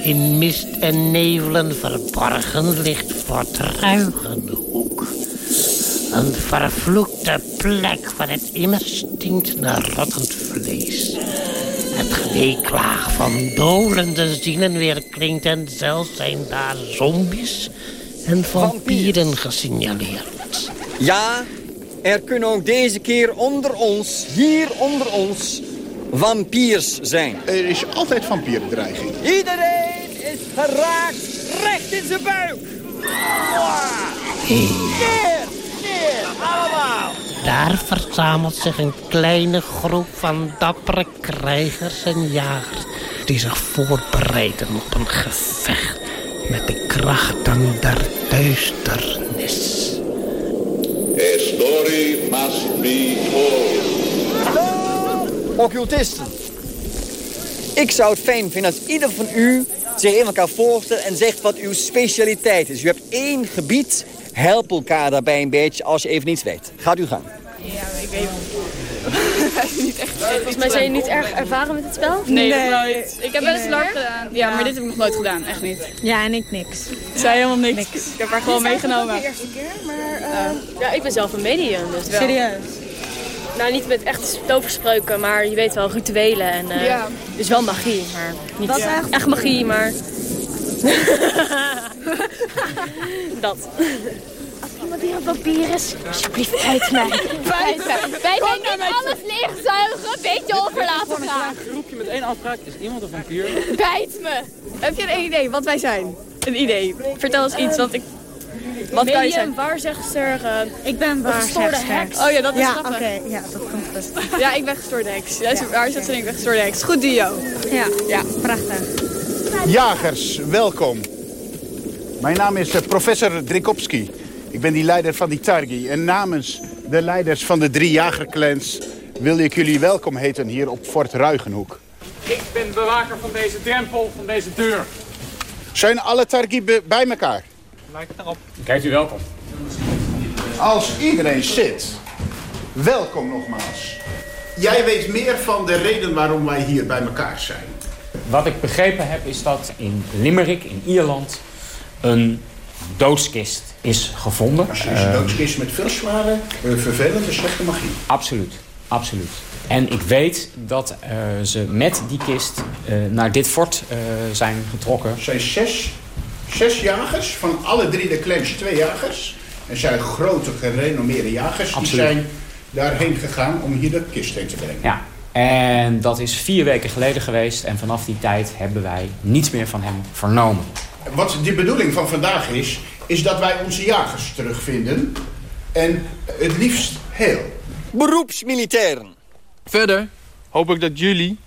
in mist en nevelen verborgen ligt Fort Ruigenhoek. Een vervloekte plek waar het immer stinkt naar rottend vlees. Het geweeklaag van dolende zielen weer klinkt en zelfs zijn daar zombies en vampieren gesignaleerd. Ja, er kunnen ook deze keer onder ons, hier onder ons, vampiers zijn. Er is altijd vampierendreiging. Iedereen geraakt recht in zijn buik. Neer, neer, allemaal. Daar verzamelt zich een kleine groep van dappere krijgers en jagers... die zich voorbereiden op een gevecht met de krachten der duisternis. A story must be told. Occultisten. Ik zou het fijn vinden als ieder van u zich in elkaar voorstelt en zegt wat uw specialiteit is. U hebt één gebied, help elkaar daarbij een beetje als je even niets weet. Gaat u gang. Ja, ik weet niet echt. Volgens mij zijn jullie niet erg ervaren met het spel? Nee, nooit. Ik heb wel eens Nee. LARP gedaan. Ja, maar dit heb ik nog nooit gedaan. Echt niet. Ja, en ik niks. Ik zei helemaal niks. Ik heb haar gewoon meegenomen. de eerste keer, maar... eh, ja, ik ben zelf een medium, dus wel. Serieus? Nou, niet met echt toverspreuken, maar je weet wel, rituelen en... eh Ja. Dus wel magie, maar niet echt? echt magie, maar... Dat. Als iemand hier een vampier is, alsjeblieft bijt mij. Bijt mij. Wij mij alles leegzuigen, beetje overlaten graag. groepje met één afspraak. Is iemand een vampier? Bijt me. Heb je een idee wat wij zijn? Een idee. Vertel eens iets, want ik... Wat kan je zijn? waarzegster. uh, Ik ben gestoorde heks. Oh ja, dat is Ja, grappig. oké, ja, dat komt goed. Ja, ik ben gestoorde heks. Jij is waarzegster en ik ben gestoorde heks. Goed duo. Ja, ja, prachtig. Jagers, welkom. Mijn naam is eh, professor Drikopski. Ik ben die leider van die Targi. En namens de leiders van de drie jagerclans wil ik jullie welkom heten hier op Fort Ruigenhoek. Ik ben bewaker van deze drempel, van deze deur. Zijn alle Targi bij elkaar? Lijkt erop. Kijkt u welkom. Als iedereen zit, welkom nogmaals. Jij weet meer van de reden waarom wij hier bij elkaar zijn. Wat ik begrepen heb is dat in Limerick, in Ierland, een doodskist is gevonden. Een Eh, doodskist met veel zware, eh, vervelende, slechte magie. Absoluut, absoluut. En ik weet dat eh, ze met die kist eh, naar dit fort eh, zijn getrokken. Er zijn zes, zes jagers, van alle drie de clans twee jagers. En zijn grote, gerenommeerde jagers. Absoluut. Die zijn daarheen gegaan om hier de kist heen te brengen. Ja, en dat is vier weken geleden geweest. En vanaf die tijd hebben wij niets meer van hem vernomen. Wat de bedoeling van vandaag is, is dat wij onze jagers terugvinden. En het liefst heel. Beroepsmilitairen. Verder hoop ik dat jullie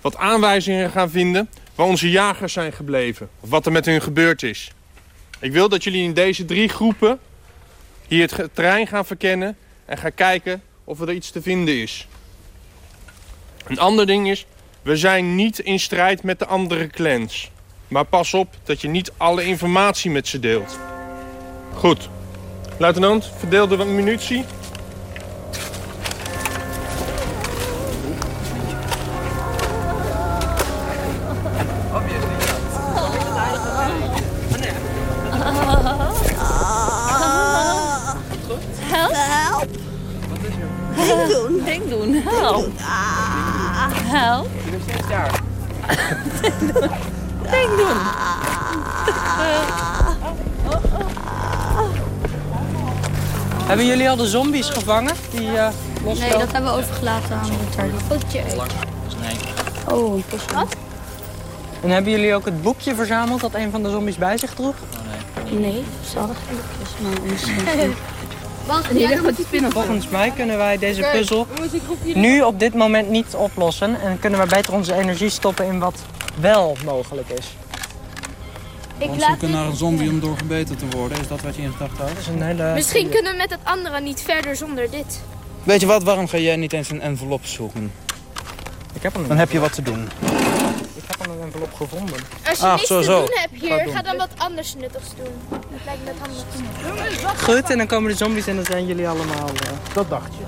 wat aanwijzingen gaan vinden waar onze jagers zijn gebleven. Of wat er met hun gebeurd is. Ik wil dat jullie in deze drie groepen hier het terrein gaan verkennen en gaan kijken of er iets te vinden is. Een ander ding is, we zijn niet in strijd met de andere clans. Maar pas op dat je niet alle informatie met ze deelt. Goed. Luitenant, verdeel de munitie. De zombies gevangen? Die, eh loslopen? Nee, dat hebben we overgelaten aan de. Goedje. Nee. Oh. Wat? En hebben jullie ook het boekje verzameld dat een van de zombies bij zich droeg? Nee, ze hadden geen boekjes, maar misschien. Volgens mij kunnen wij deze puzzel nu op dit moment niet oplossen. En kunnen we beter onze energie stoppen in wat wel mogelijk is. Ik zoeken naar een zombie om door gebeten te worden. Is dat wat je in gedachten houdt? Een hele... Misschien kunnen we met het andere niet verder zonder dit. Weet je wat, waarom ga jij niet eens een envelop zoeken? Ik heb hem Dan heb je wat te doen. Ik heb al een envelop gevonden. Als je Ah, niets zo, te zo. doen hebt hier, doen. ga dan wat anders nuttigs doen. Dat lijkt me het handig. Goed, en dan komen de zombies en dan zijn jullie allemaal... eh, Dat dacht je.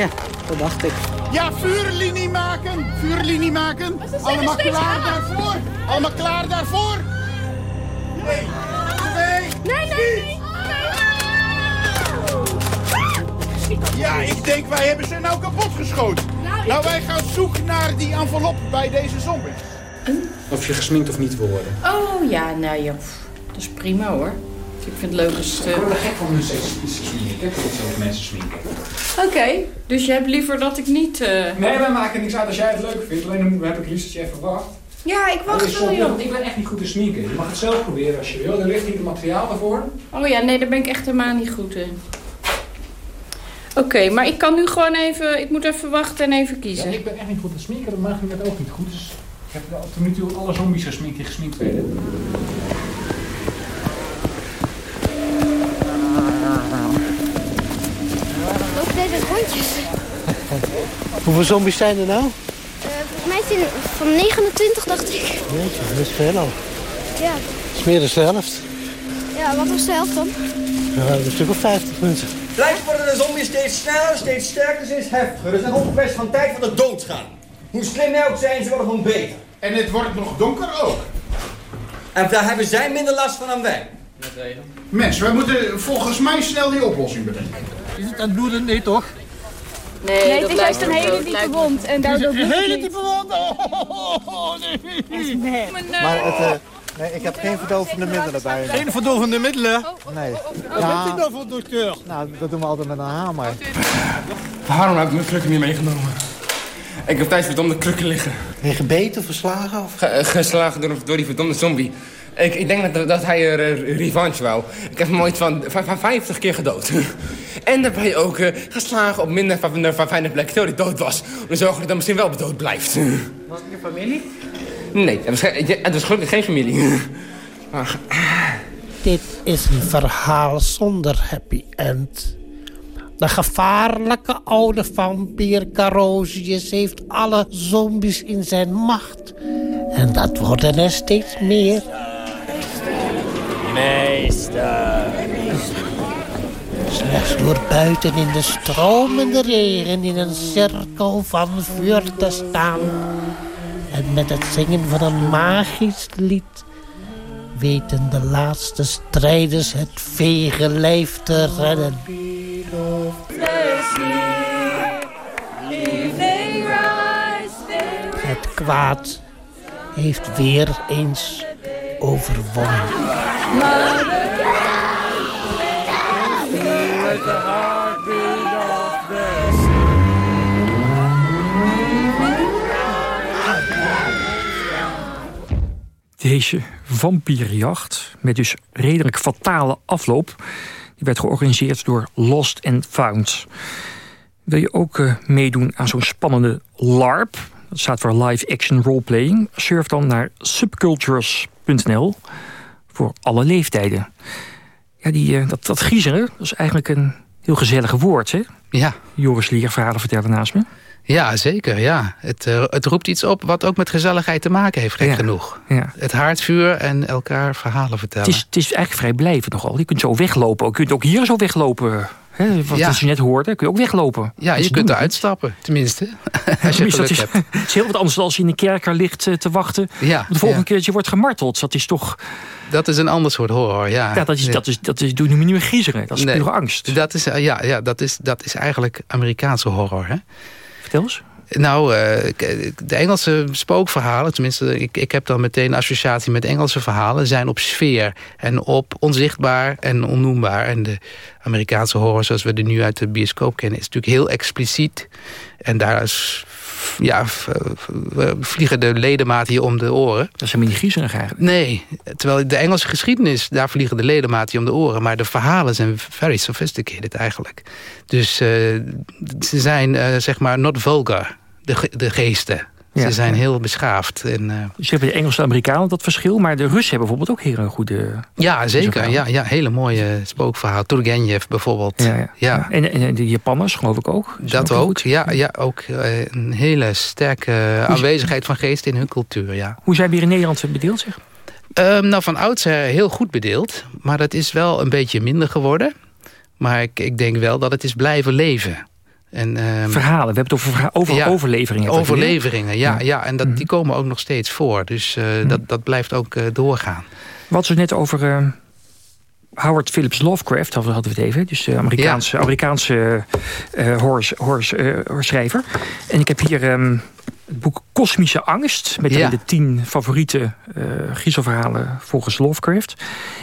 Ja, dat dacht ik. Ja, vuurlinie maken! Vuurlinie maken! Allemaal klaar aan. daarvoor! Allemaal klaar daarvoor! Nee! Nee, nee, nee! Ja, ik denk wij hebben ze nou kapot geschoten. Nou, wij gaan zoeken naar die envelop bij deze zombies. Of je gesminkt of niet wil worden. Oh ja, nou ja, pff, dat is prima hoor. Ik vind het leuk als... Ik word er gek van hun steeds sminken. Ik heb het zo mensen sminken. Oké, dus je hebt liever dat ik niet... eh, Nee, wij maken niks uit als jij het leuk vindt. Alleen dan heb ik liefst dat je even wacht. Ja, ik wacht wel, joh. want Ik ben echt niet goed in sminken. Je mag het zelf proberen als je wil. Er ligt hier het materiaal ervoor. Oh ja, nee, daar ben ik echt helemaal niet goed in. Oké, maar ik kan nu gewoon even... Ik moet even wachten en even kiezen. Ja, ik ben echt niet goed in sminken. Dat maakt me ook niet goed. Dus ik heb tot nu toe alle zombies gesminkt die gesminkt werden. Loop deze rondjes. Hoeveel zombies zijn er nou? Er van 29, dacht ik. Jeetje, dat is veel al. Ja. Dat is meer dan de helft. Ja, wat was de helft dan? Ja, een stuk of 50 punten. Blijkbaar worden de zombies steeds sneller, steeds sterker, steeds heftiger. Dus het is gewoon een kwestie van tijd van de doodgaan. Hoe slim zij ook zijn, ze worden gewoon beter. En het wordt nog donker ook. En daar hebben zij minder last van dan wij. Mensen, wij moeten volgens mij snel die oplossing bedenken. Dat doet het niet, toch? Nee, Nee, dat het is juist een hele diepe wond. En daardoor Een hele niet. diepe wond. Oh, nee. Nee. Maar het, eh, nee, ik heb geen verdovende middelen bij me. Geen verdovende middelen? Nee. Wat bent u dan voor dokter? Nou, dat doen we altijd met een hamer. Waarom heb ik mijn krukken niet meegenomen? Ik heb thuis verdomde krukken liggen. Ben je gebeten of verslagen? Of? Ge- eh, geslagen door, door die verdomde zombie. Ik, ik denk dat, dat hij er eh, revanche wou. Ik heb hem ooit van, van, van 50 keer gedood. en daarbij ook eh, geslagen op minder van een fijne plek terwijl hij dood was. Om te zorgen dat hij misschien wel dood blijft. Was het je familie? nee, het was, het gelukkig geen familie. Maar, Dit is een verhaal zonder happy end. De gevaarlijke oude vampier Carosius heeft alle zombies in zijn macht. En dat worden er steeds meer. Meester. Slechts door buiten in de stromende regen in een cirkel van vuur te staan. En met het zingen van een magisch lied weten de laatste strijders het vege lijf te redden. Het kwaad heeft weer eens overwonnen. Deze vampierjacht, met dus redelijk fatale afloop... die werd georganiseerd door Lost and Found. Wil je ook eh, meedoen aan zo'n spannende LARP... dat staat voor Live Action Roleplaying... surf dan naar subcultures.nl voor alle leeftijden. Ja, die, eh, dat, dat giezeren, dat is eigenlijk een heel gezellige woord, hè? Ja. Joris Lier verhalen vertellen naast me. Ja, zeker. Ja. Het, eh, het roept iets op wat ook met gezelligheid te maken heeft, gek genoeg. Ja. Het haardvuur en elkaar verhalen vertellen. Het is, het is eigenlijk vrij blijven nogal. Je kunt zo weglopen. Je kunt ook hier zo weglopen. Hè, wat Ja. je net hoorde, kun je ook weglopen. ja, je kunt eruit stappen, tenminste. Als je Tenminste, dat is, hebt. het is heel wat anders dan als je in een kerker ligt eh, te wachten. Ja, op de volgende ja. keer dat je wordt gemarteld. Dat is toch... Dat is een ander soort horror, ja. Ja, dat is, dat is, dat is, doe je niet meer giezeren. Dat is Nee. pure angst. Dat is, eh, ja, ja dat, is, dat is eigenlijk Amerikaanse horror, hè? Vertel eens. Nou, eh, de Engelse spookverhalen, tenminste, ik, heb dan meteen een associatie met Engelse verhalen, zijn op sfeer en op onzichtbaar en onnoembaar. En de Amerikaanse horror, zoals we die nu uit de bioscoop kennen, is natuurlijk heel expliciet. En daar is, ja, vliegen de ledematen je om de oren. Dat is helemaal niet griezerig eigenlijk. Nee, terwijl de Engelse geschiedenis, daar vliegen de ledematen je om de oren. Maar de verhalen zijn very sophisticated eigenlijk. Dus eh, ze zijn, eh, zeg maar, not vulgar, de, ge- de geesten. Ja, ze zijn heel beschaafd. En, eh, Dus je hebt de Engelse en Amerikanen dat verschil. Maar de Russen hebben bijvoorbeeld ook hele goede... ja, zeker. Ja, ja, hele mooie spookverhaal. Turgenev bijvoorbeeld. Ja, ja. Ja. En, en de Japanners geloof ik ook. Dat ook, ja, ja, ook eh, een hele sterke aanwezigheid van geest in hun cultuur, ja. Hoe zijn we hier in Nederland bedeeld zeg? Ehm, nou, van oudsher heel goed bedeeld. Maar dat is wel een beetje minder geworden. Maar ik, ik denk wel dat het is blijven leven. En, ehm, Verhalen, we hebben het over, over ja, overleveringen. Overleveringen, ja. Ja. Mhm. ja. en dat, die komen ook nog steeds voor. Dus eh, dat, dat blijft ook eh, doorgaan. Wat we net over eh, Howard Phillips Lovecraft hadden hadden we het even. Dus de Amerikaanse, Amerikaanse eh horror, horror, eh, horrorschrijver. En ik heb hier ehm, het boek Kosmische Angst. Met Ja. de tien favoriete eh griezelverhalen volgens Lovecraft.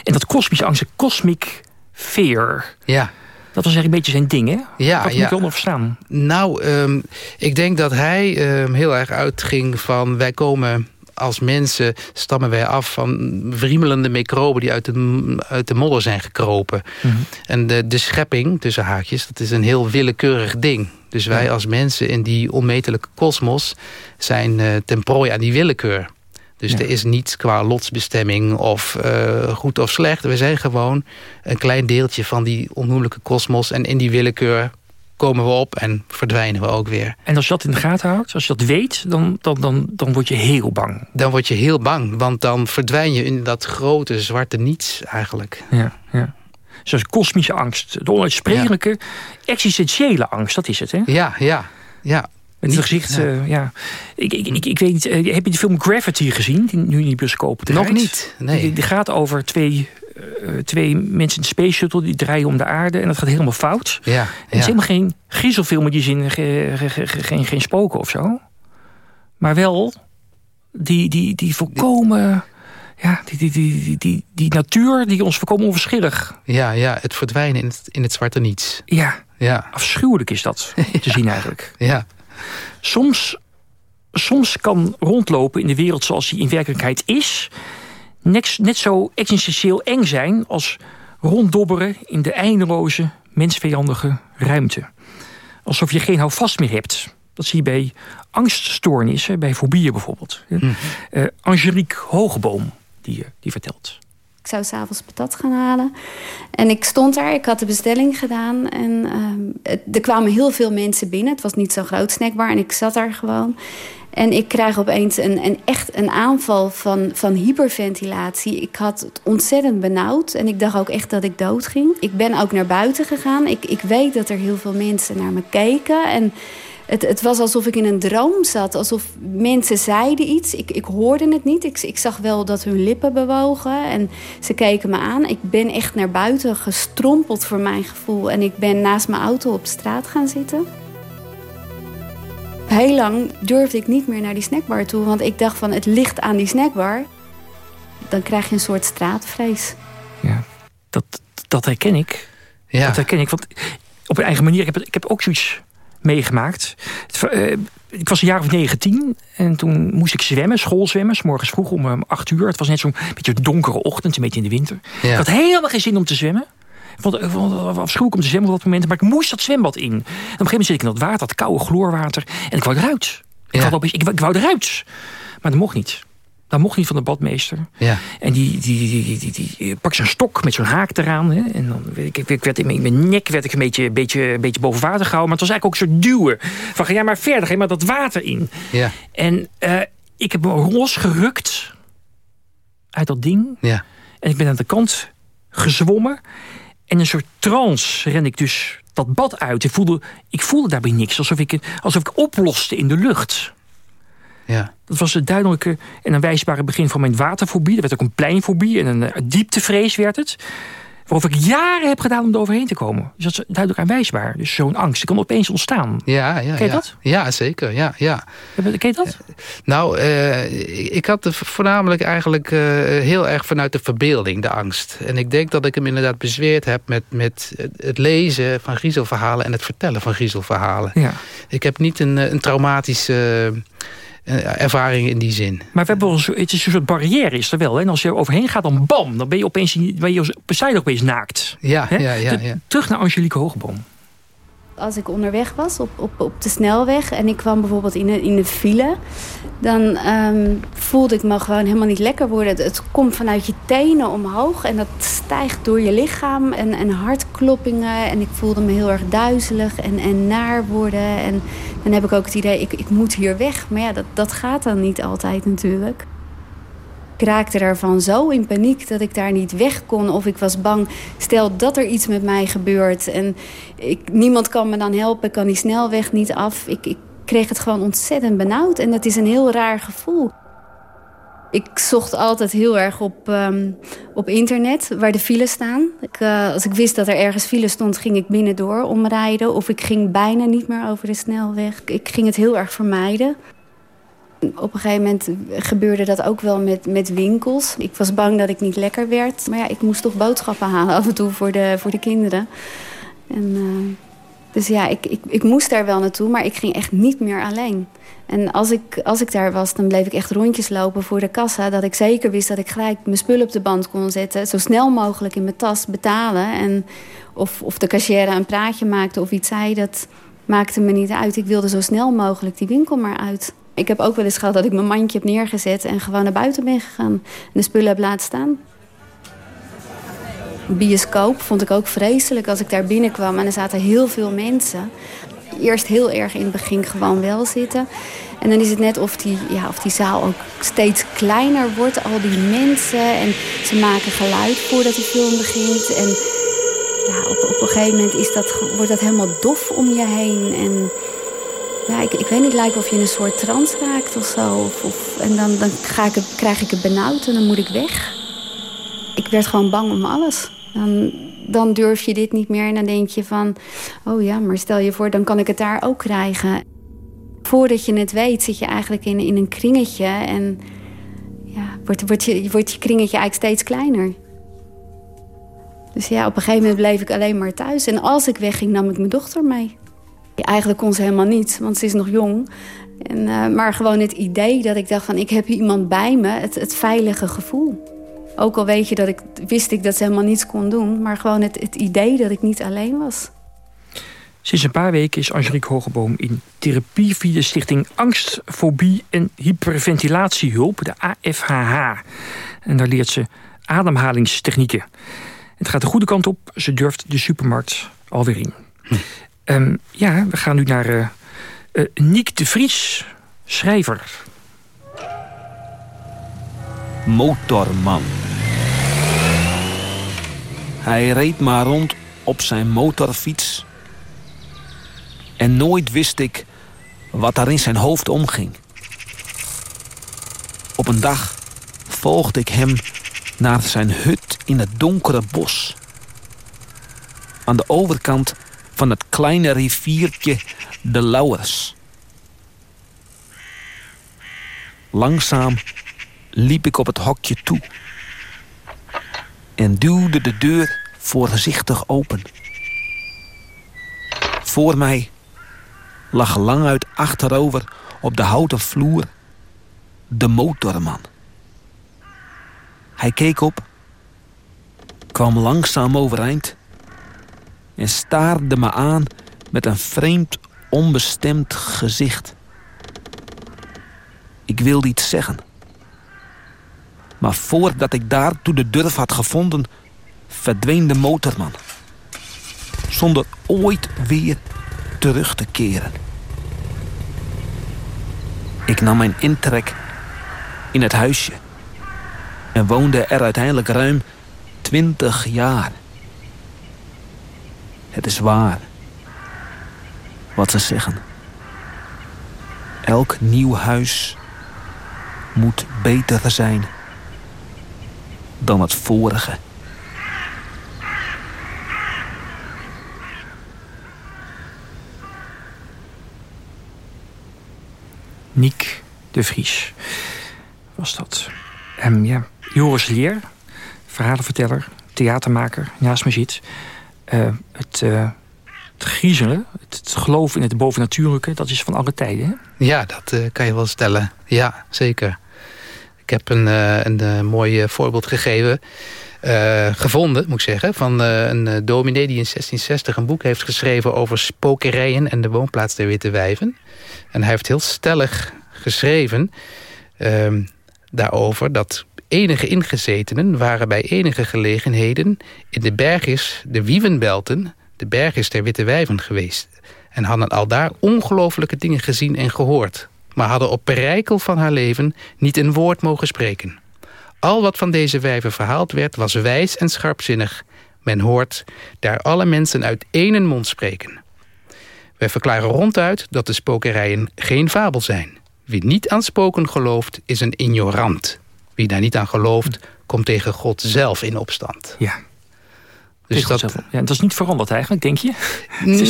En dat kosmische angst, cosmic fear. Ja. Dat was eigenlijk een beetje zijn ding, hè? Ja, Wat moet ja. je onder verstaan? Nou, ehm, ik denk dat hij ehm, heel erg uitging van... wij komen als mensen, stammen wij af van wriemelende microben... die uit de, uit de modder zijn gekropen. Mhm. En de, de schepping, tussen haakjes, dat is een heel willekeurig ding. Dus wij als mensen in die onmetelijke kosmos... zijn eh, ten prooi aan die willekeur. Dus Ja. er is niets qua lotsbestemming of eh, goed of slecht. We zijn gewoon een klein deeltje van die onnoemelijke kosmos. En in die willekeur komen we op en verdwijnen we ook weer. En als je dat in de gaten houdt, als je dat weet, dan, dan, dan, dan word je heel bang. Dan word je heel bang, want dan verdwijn je in dat grote zwarte niets eigenlijk. Ja, ja. Zoals kosmische angst. De onuitsprekelijke, existentiële angst, dat is het, hè? Ja, ja, ja. Het Niet- gezicht, ja. eh, ja. Ik, ik, ik, ik weet niet, eh, heb je de film Gravity gezien? Die nu in de bioscoop draait? Nog niet, nee. Die, die gaat over twee, eh, twee mensen in de space shuttle... die draaien om de aarde en dat gaat helemaal fout. Ja, En Het is helemaal geen griezelfilm in die zin, ge- ge- ge- ge- geen, geen spoken of zo. Maar wel die, die, die volkomen... Ja, die, die, die, die, die, die natuur die ons volkomen onverschillig. Ja, ja, het verdwijnen in het, in het zwarte niets. Ja, Ja, afschuwelijk is dat te zien eigenlijk. ja. Soms, soms kan rondlopen in de wereld zoals die in werkelijkheid is... net, net zo existentieel eng zijn als ronddobberen... in de eindeloze, mensvijandige ruimte. Alsof je geen houvast meer hebt. Dat zie je bij angststoornissen, bij fobieën bijvoorbeeld. Eh, Angelique Hoogboom, die, eh, die vertelt. Ik zou s'avonds patat gaan halen. En ik stond daar, ik had de bestelling gedaan. En ehm, er kwamen heel veel mensen binnen. Het was niet zo groot snackbar. En ik zat daar gewoon. En ik krijg opeens een, een echt een aanval van, van hyperventilatie. Ik had het ontzettend benauwd. En ik dacht ook echt dat ik dood ging. Ik ben ook naar buiten gegaan. Ik, ik weet dat er heel veel mensen naar me keken. En het, het was alsof ik in een droom zat. Alsof mensen zeiden iets. Ik, ik hoorde het niet. Ik, ik zag wel dat hun lippen bewogen. En ze keken me aan. Ik ben echt naar buiten gestrompeld voor mijn gevoel. En ik ben naast mijn auto op straat gaan zitten. Heel lang durfde ik niet meer naar die snackbar toe. Want ik dacht van het ligt aan die snackbar. Dan krijg je een soort straatvrees. Ja, dat, dat herken ik. Ja. Dat herken ik. Want op een eigen manier, ik heb, ik heb ook zoiets meegemaakt. Het, uh, ik was een jaar of 19 en toen moest ik zwemmen, schoolzwemmen, s morgens vroeg om um, 8 uur. Het was net zo'n beetje donkere ochtend, een beetje in de winter. Ja. Ik had helemaal geen zin om te zwemmen. Ik vond het afschuwelijk om te zwemmen op dat moment, maar ik moest dat zwembad in. En op een gegeven moment zit ik in dat water, dat koude chloorwater, en ik wou eruit. Ik, ik wou eruit, maar dat mocht niet. Dat mocht niet van de badmeester. Ja. En die, die, die, die, die, die pak zo'n stok met zo'n haak eraan. Hè? En dan ik, ik werd in mijn nek werd ik een beetje, beetje, een beetje boven water gehouden. Maar het was eigenlijk ook een soort duwen. Van ga jij maar verder, ga maar dat water in. Ja. En uh, ik heb me losgerukt uit dat ding. Ja. En ik ben aan de kant gezwommen. En een soort trance ren ik dus dat bad uit. Ik voelde, ik voelde daarbij niks. Alsof ik, alsof ik oploste in de lucht. Ja. Dat was het duidelijke en een wijsbare begin van mijn waterfobie. Er werd ook een pleinfobie en een dieptevrees werd het. Waarover ik jaren heb gedaan om er overheen te komen. Dus dat is duidelijk aanwijsbaar. Dus zo'n angst, die kan opeens ontstaan. Ja, ja, Ken je ja. dat? Ja, zeker. Ja, ja. Ken je dat? Nou, uh, ik had het voornamelijk eigenlijk uh, heel erg vanuit de verbeelding, de angst. En ik denk dat ik hem inderdaad bezweerd heb met, met het lezen van griezelverhalen... en het vertellen van griezelverhalen. Ja. Ik heb niet een, een traumatische... Uh, ervaring in die zin. Maar we hebben wel zo, het is een soort barrière is er wel. Hè? En als je overheen gaat, dan bam, dan ben je opeens, ben je, je opeens naakt. Ja, Hè? ja, ja, ja. Terug naar Angelique Hogeboom. Als ik onderweg was op, op, op de snelweg en ik kwam bijvoorbeeld in een, in een file... dan um, voelde ik me gewoon helemaal niet lekker worden. Het, het, komt vanuit je tenen omhoog en dat stijgt door je lichaam. En, en hartkloppingen en ik voelde me heel erg duizelig en, en naar worden. En dan heb ik ook het idee, ik, ik moet hier weg. Maar ja, dat, dat gaat dan niet altijd natuurlijk. Ik raakte daarvan zo in paniek dat ik daar niet weg kon. Of ik was bang, stel dat er iets met mij gebeurt... en ik, niemand kan me dan helpen, kan die snelweg niet af. Ik, ik kreeg het gewoon ontzettend benauwd en dat is een heel raar gevoel. Ik zocht altijd heel erg op, um, op internet waar de files staan. Ik, uh, als ik wist dat er ergens file stond, ging ik binnendoor omrijden. Of ik ging bijna niet meer over de snelweg. Ik ging het heel erg vermijden. Op een gegeven moment gebeurde dat ook wel met, met winkels. Ik was bang dat ik niet lekker werd. Maar ja, ik moest toch boodschappen halen af en toe voor de, voor de kinderen. En, uh, dus ja, ik, ik, ik moest daar wel naartoe, maar ik ging echt niet meer alleen. En als ik, als ik daar was, dan bleef ik echt rondjes lopen voor de kassa. Dat ik zeker wist dat ik gelijk mijn spullen op de band kon zetten. Zo snel mogelijk in mijn tas betalen. En of, of de cashier een praatje maakte of iets zei, dat maakte me niet uit. Ik wilde zo snel mogelijk die winkel maar uit. Ik heb ook wel eens gehad dat ik mijn mandje heb neergezet... en gewoon naar buiten ben gegaan en de spullen heb laten staan. Bioscoop vond ik ook vreselijk als ik daar binnenkwam... en er zaten heel veel mensen. Eerst heel erg in het begin gewoon wel zitten. En dan is het net of die, ja, of die zaal ook steeds kleiner wordt. Al die mensen en ze maken geluid voordat de film begint. En ja, op, een gegeven moment is dat, wordt dat helemaal dof om je heen... En, ja, ik, ik weet niet, lijkt of je in een soort trance raakt of zo. Of, en dan, dan ga ik krijg ik het benauwd en dan moet ik weg. Ik werd gewoon bang om alles. Dan, dan durf je dit niet meer en dan denk je van... oh ja, maar stel je voor, dan kan ik het daar ook krijgen. Voordat je het weet zit je eigenlijk in, in een kringetje... en ja, wordt, wordt, je, wordt je kringetje eigenlijk steeds kleiner. Dus ja, op een gegeven moment bleef ik alleen maar thuis. En als ik wegging, nam ik mijn dochter mee. Eigenlijk kon ze helemaal niet, want ze is nog jong. En, uh, maar gewoon het idee dat ik dacht van ik heb iemand bij me. Het, het veilige gevoel. Ook al weet je dat ik, wist ik dat ze helemaal niets kon doen. Maar gewoon het, het idee dat ik niet alleen was. Sinds een paar weken is Angelique Hogeboom in therapie via de stichting Angstfobie en Hyperventilatiehulp, de AFHH. En daar leert ze ademhalingstechnieken. Het gaat de goede kant op. Ze durft de supermarkt alweer in. Ehm, ja, we gaan nu naar uh, uh, Niek de Vries, schrijver. Motorman. Hij reed maar rond op zijn motorfiets. En nooit wist ik wat er in zijn hoofd omging. Op een dag volgde ik hem naar zijn hut in het donkere bos. Aan de overkant van het kleine riviertje de Lauwers. Langzaam liep ik op het hokje toe en duwde de deur voorzichtig open. Voor mij lag languit achterover op de houten vloer de motorman. Hij keek op, kwam langzaam overeind en staarde me aan met een vreemd, onbestemd gezicht. Ik wilde iets zeggen. Maar voordat ik daartoe de durf had gevonden, verdween de motorman. Zonder ooit weer terug te keren. Ik nam mijn intrek in het huisje en woonde er uiteindelijk ruim twintig jaar. Het is waar wat ze zeggen. Elk nieuw huis moet beter zijn dan het vorige. Niek de Vries was dat. En ja, Joris Leer, verhalenverteller, theatermaker, naast me zit. Uh, het, uh, het griezelen, het, geloven in het bovennatuurlijke, dat is van alle tijden. Hè? Ja, dat uh, kan je wel stellen. Ja, zeker. Heb een, een mooi voorbeeld gegeven. gevonden, moet ik zeggen, van een dominee die in 1660 een boek heeft geschreven over spokerijen en de woonplaats der Witte Wijven. En hij heeft heel stellig geschreven uh, daarover dat enige ingezetenen waren bij enige gelegenheden in de bergis, de Wievenbelten, de bergis der Witte Wijven geweest. En hadden al daar ongelooflijke dingen gezien en gehoord. Maar hadden op perijkel van haar leven niet een woord mogen spreken. Al wat van deze wijven verhaald werd was wijs en scherpzinnig. Men hoort daar alle mensen uit één mond spreken. Wij verklaren ronduit dat de spokerijen geen fabel zijn. Wie niet aan spoken gelooft, is een ignorant. Wie daar niet aan gelooft, komt tegen God zelf in opstand. Ja. Dus dat, ja, dat is niet veranderd eigenlijk, denk je?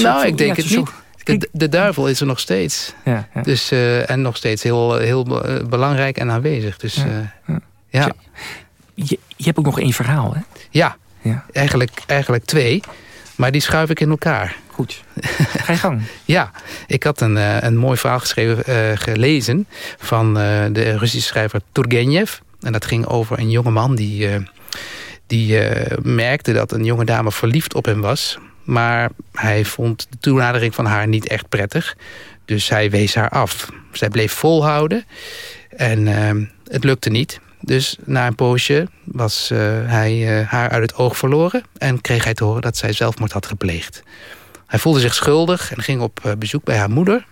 nou, ik denk het niet. De, de, duivel is er nog steeds. Ja, ja. Dus, uh, en nog steeds heel, heel belangrijk en aanwezig. Dus, ja. Uh, ja. Je, je, hebt ook nog één verhaal, hè? Ja, ja. Eigenlijk, eigenlijk twee. Maar die schuif ik in elkaar. Goed. Ga je gang. ja, ik had een, uh, een mooi verhaal geschreven, gelezen van de Russische schrijver Turgenev. En dat ging over een jonge man die, die merkte dat een jonge dame verliefd op hem was. Maar hij vond de toenadering van haar niet echt prettig. Dus hij wees haar af. Zij bleef volhouden. En het lukte niet. Dus na een poosje was uh, hij uh, haar uit het oog verloren... en kreeg hij te horen dat zij zelfmoord had gepleegd. Hij voelde zich schuldig en ging op uh, bezoek bij haar moeder.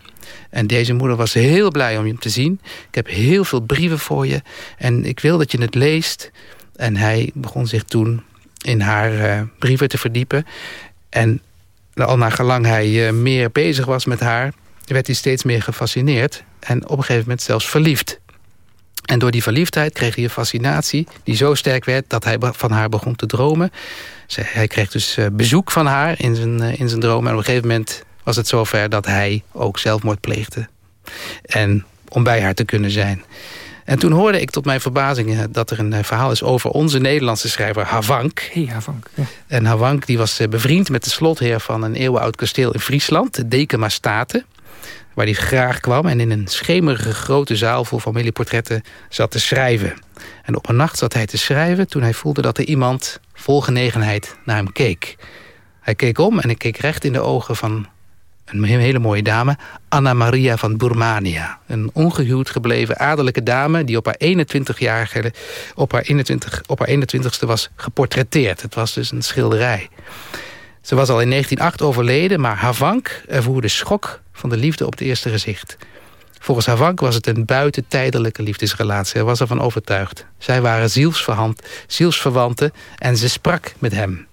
En deze moeder was heel blij om hem te zien. Ik heb heel veel brieven voor je en ik wil dat je het leest. En hij begon zich toen in haar brieven te verdiepen. En al naar gelang hij meer bezig was met haar... werd hij steeds meer gefascineerd en op een gegeven moment zelfs verliefd. En door die verliefdheid kreeg hij een fascinatie die zo sterk werd... dat hij van haar begon te dromen. Hij kreeg dus eh, bezoek van haar in zijn, eh, in zijn droom. En op een gegeven moment was het zover dat hij ook zelfmoord pleegde. En om bij haar te kunnen zijn. En toen hoorde ik tot mijn verbazing eh, dat er een verhaal is over onze Nederlandse schrijver Havank. Hey, Havank. En Havank die was bevriend met de slotheer van een eeuwenoud kasteel in Friesland, de Dekema Staten waar hij graag kwam... en in een schemerige grote zaal vol familieportretten zat te schrijven. En op een nacht zat hij te schrijven toen hij voelde dat er iemand vol genegenheid naar hem keek. Hij keek om en ik keek recht in de ogen van een hele mooie dame, Anna Maria van Burmania. Een ongehuwd gebleven adellijke dame die op haar 21-jarige op haar 21 op haar 21ste was geportretteerd. Het was dus een schilderij. Ze was al in 1908 overleden, maar Havank ervoer de schok van de liefde op het eerste gezicht. Volgens Havank was het een buitentijdelijke liefdesrelatie. Hij was ervan overtuigd. Zij waren zielsverwanten en ze sprak met hem.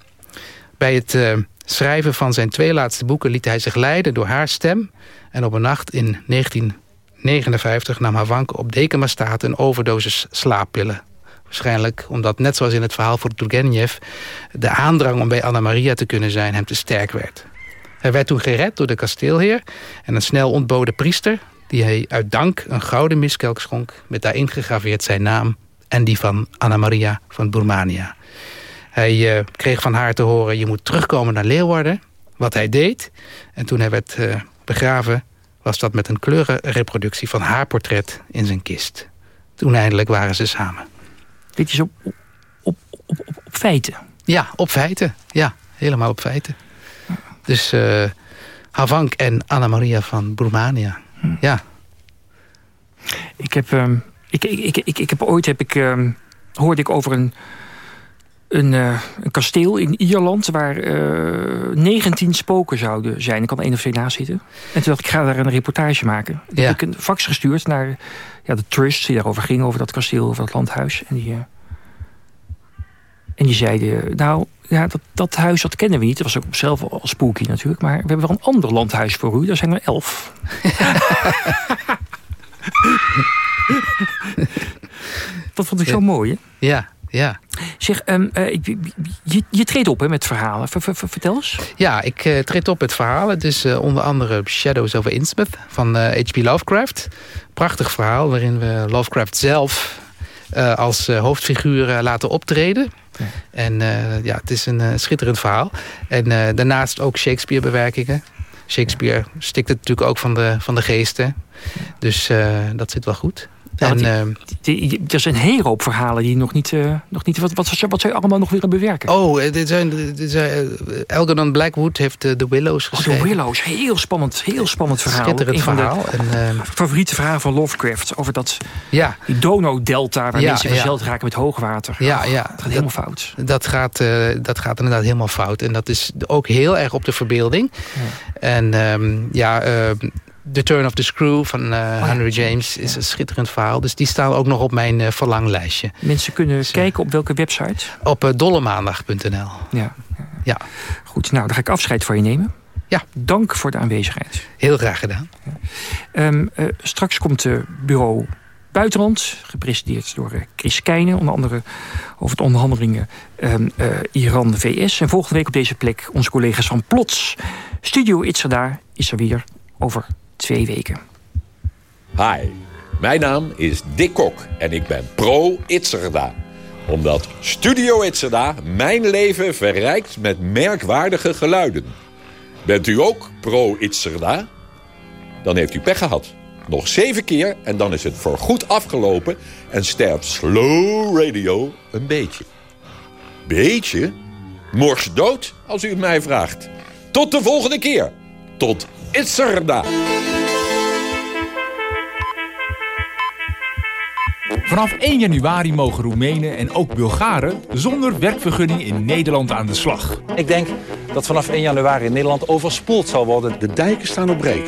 Bij het uh, schrijven van zijn twee laatste boeken liet hij zich leiden door haar stem. En op een nacht in 1959 nam Havank op Dekenmastaat een overdosis slaappillen. Waarschijnlijk omdat, net zoals in het verhaal voor Turgenev... de aandrang om bij Anna Maria te kunnen zijn hem te sterk werd. Hij werd toen gered door de kasteelheer en een snel ontboden priester... die hij uit dank een gouden miskelk schonk... met daarin gegraveerd zijn naam en die van Anna Maria van Burmania. Hij uh, kreeg van haar te horen, je moet terugkomen naar Leeuwarden. Wat hij deed. En toen hij werd uh, begraven, was dat met een kleurenreproductie van haar portret in zijn kist. Toen eindelijk waren ze samen. Dit is op, op, op, op, op feiten? Ja, op feiten. Ja, helemaal op feiten. Dus uh, Havank en Anna Maria van Burmania. Hm. Ja. Ik heb, um, ik, ik, ik, ik, ik heb ooit heb ik, um, hoorde ik over een een, uh, een, kasteel in Ierland waar uh, 19 spoken zouden zijn. Ik kan één of twee naast zitten. En toen dacht ik, ik ga daar een reportage maken. Toen heb ik een fax gestuurd naar ja, de trust die daarover ging, over dat kasteel, over dat landhuis. En die, uh, en die zeiden, nou, ja, dat, dat huis dat kennen we niet. Dat was ook zelf al spooky natuurlijk. Maar we hebben wel een ander landhuis voor u. Daar zijn er elf. dat vond ik zo mooi, hè? Ja, ja. Zeg, um, uh, je, je treedt op hè, met verhalen. Ver, ver, vertel eens. Ja, ik uh, treed op met verhalen. Dus uh, onder andere Shadows over Innsmouth van H.P. Lovecraft. Prachtig verhaal waarin we Lovecraft zelf als hoofdfiguur laten optreden. Ja. En ja, het is een schitterend verhaal. En daarnaast ook Shakespeare-bewerkingen. Shakespeare stikt het natuurlijk ook van de, van de geesten. Dus dat zit wel goed. En, die, er zijn een hele hoop verhalen die nog niet... Uh, nog niet wat, wat, wat zou je allemaal nog willen bewerken? Oh, dit zijn, dit zijn, Algernon Blackwood heeft uh, The Willows geschreven. Oh, The Willows, heel spannend, heel spannend verhaal. Schitterend verhaal. Van de en, favoriete verhalen van Lovecraft. Over dat ja. Dono-delta waar ja, mensen verzeld ja. raken met hoogwater. Ja, ja. Dat gaat helemaal fout. Dat gaat, dat gaat inderdaad helemaal fout. En dat is ook heel erg op de verbeelding. En um, ja... The Turn of the Screw van uh, Henry James is een schitterend verhaal. Dus die staan ook nog op mijn uh, verlanglijstje. Mensen kunnen dus, kijken op welke website? Op uh, dollemaandag.nl. Ja. ja. Goed, nou dan ga ik afscheid van je nemen. Ja. Dank voor de aanwezigheid. Heel graag gedaan. Ja. Um, straks komt het bureau Buitenland, gepresenteerd door Chris Keijnen. Onder andere over de onderhandelingen um, Iran-VS. En volgende week op deze plek onze collega's van Plots. Studio Itzerda is er weer over twee weken. Hi, mijn naam is Dick Kok en ik ben pro Itzerda. Omdat Studio Itzerda mijn leven verrijkt met merkwaardige geluiden. Bent u ook pro Itzerda? Dan heeft u pech gehad. Nog zeven keer en dan is het voorgoed afgelopen... en sterft Slow Radio een beetje. Beetje? Mors dood, als u mij vraagt. Tot de volgende keer. Tot Itzerda. Vanaf 1 januari mogen Roemenen en ook Bulgaren zonder werkvergunning in Nederland aan de slag. Ik denk dat vanaf 1 januari Nederland overspoeld zal worden. De dijken staan op breek.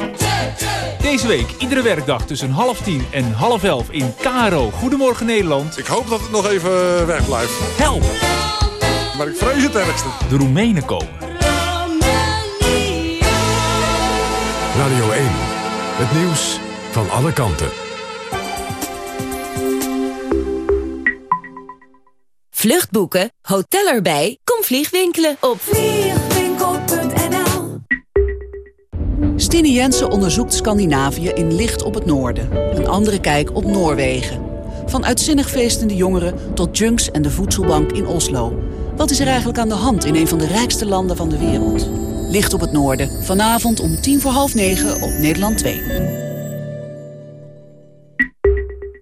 Deze week, iedere werkdag tussen half tien en half elf in Karo. Goedemorgen Nederland. Ik hoop dat het nog even weg blijft. Help! Maar ik vrees het ergste. De Roemenen komen. Radio 1, het nieuws van alle kanten. Vluchtboeken, hotel erbij, kom vliegwinkelen op vliegwinkel.nl Stine Jensen onderzoekt Scandinavië in Licht op het Noorden. Een andere kijk op Noorwegen. Van uitzinnig feestende jongeren tot junks en de voedselbank in Oslo. Wat is er eigenlijk aan de hand in een van de rijkste landen van de wereld? Licht op het Noorden. Vanavond om tien voor half negen op Nederland 2.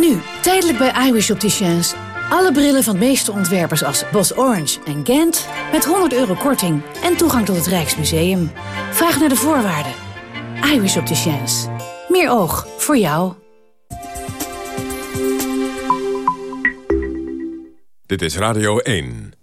Nu, tijdelijk bij iWish Opticians. Alle brillen van de meeste ontwerpers als Bos Orange en Gent... met 100 euro korting en toegang tot het Rijksmuseum. Vraag naar de voorwaarden. iWish Opticians. Meer oog voor jou. Dit is Radio 1.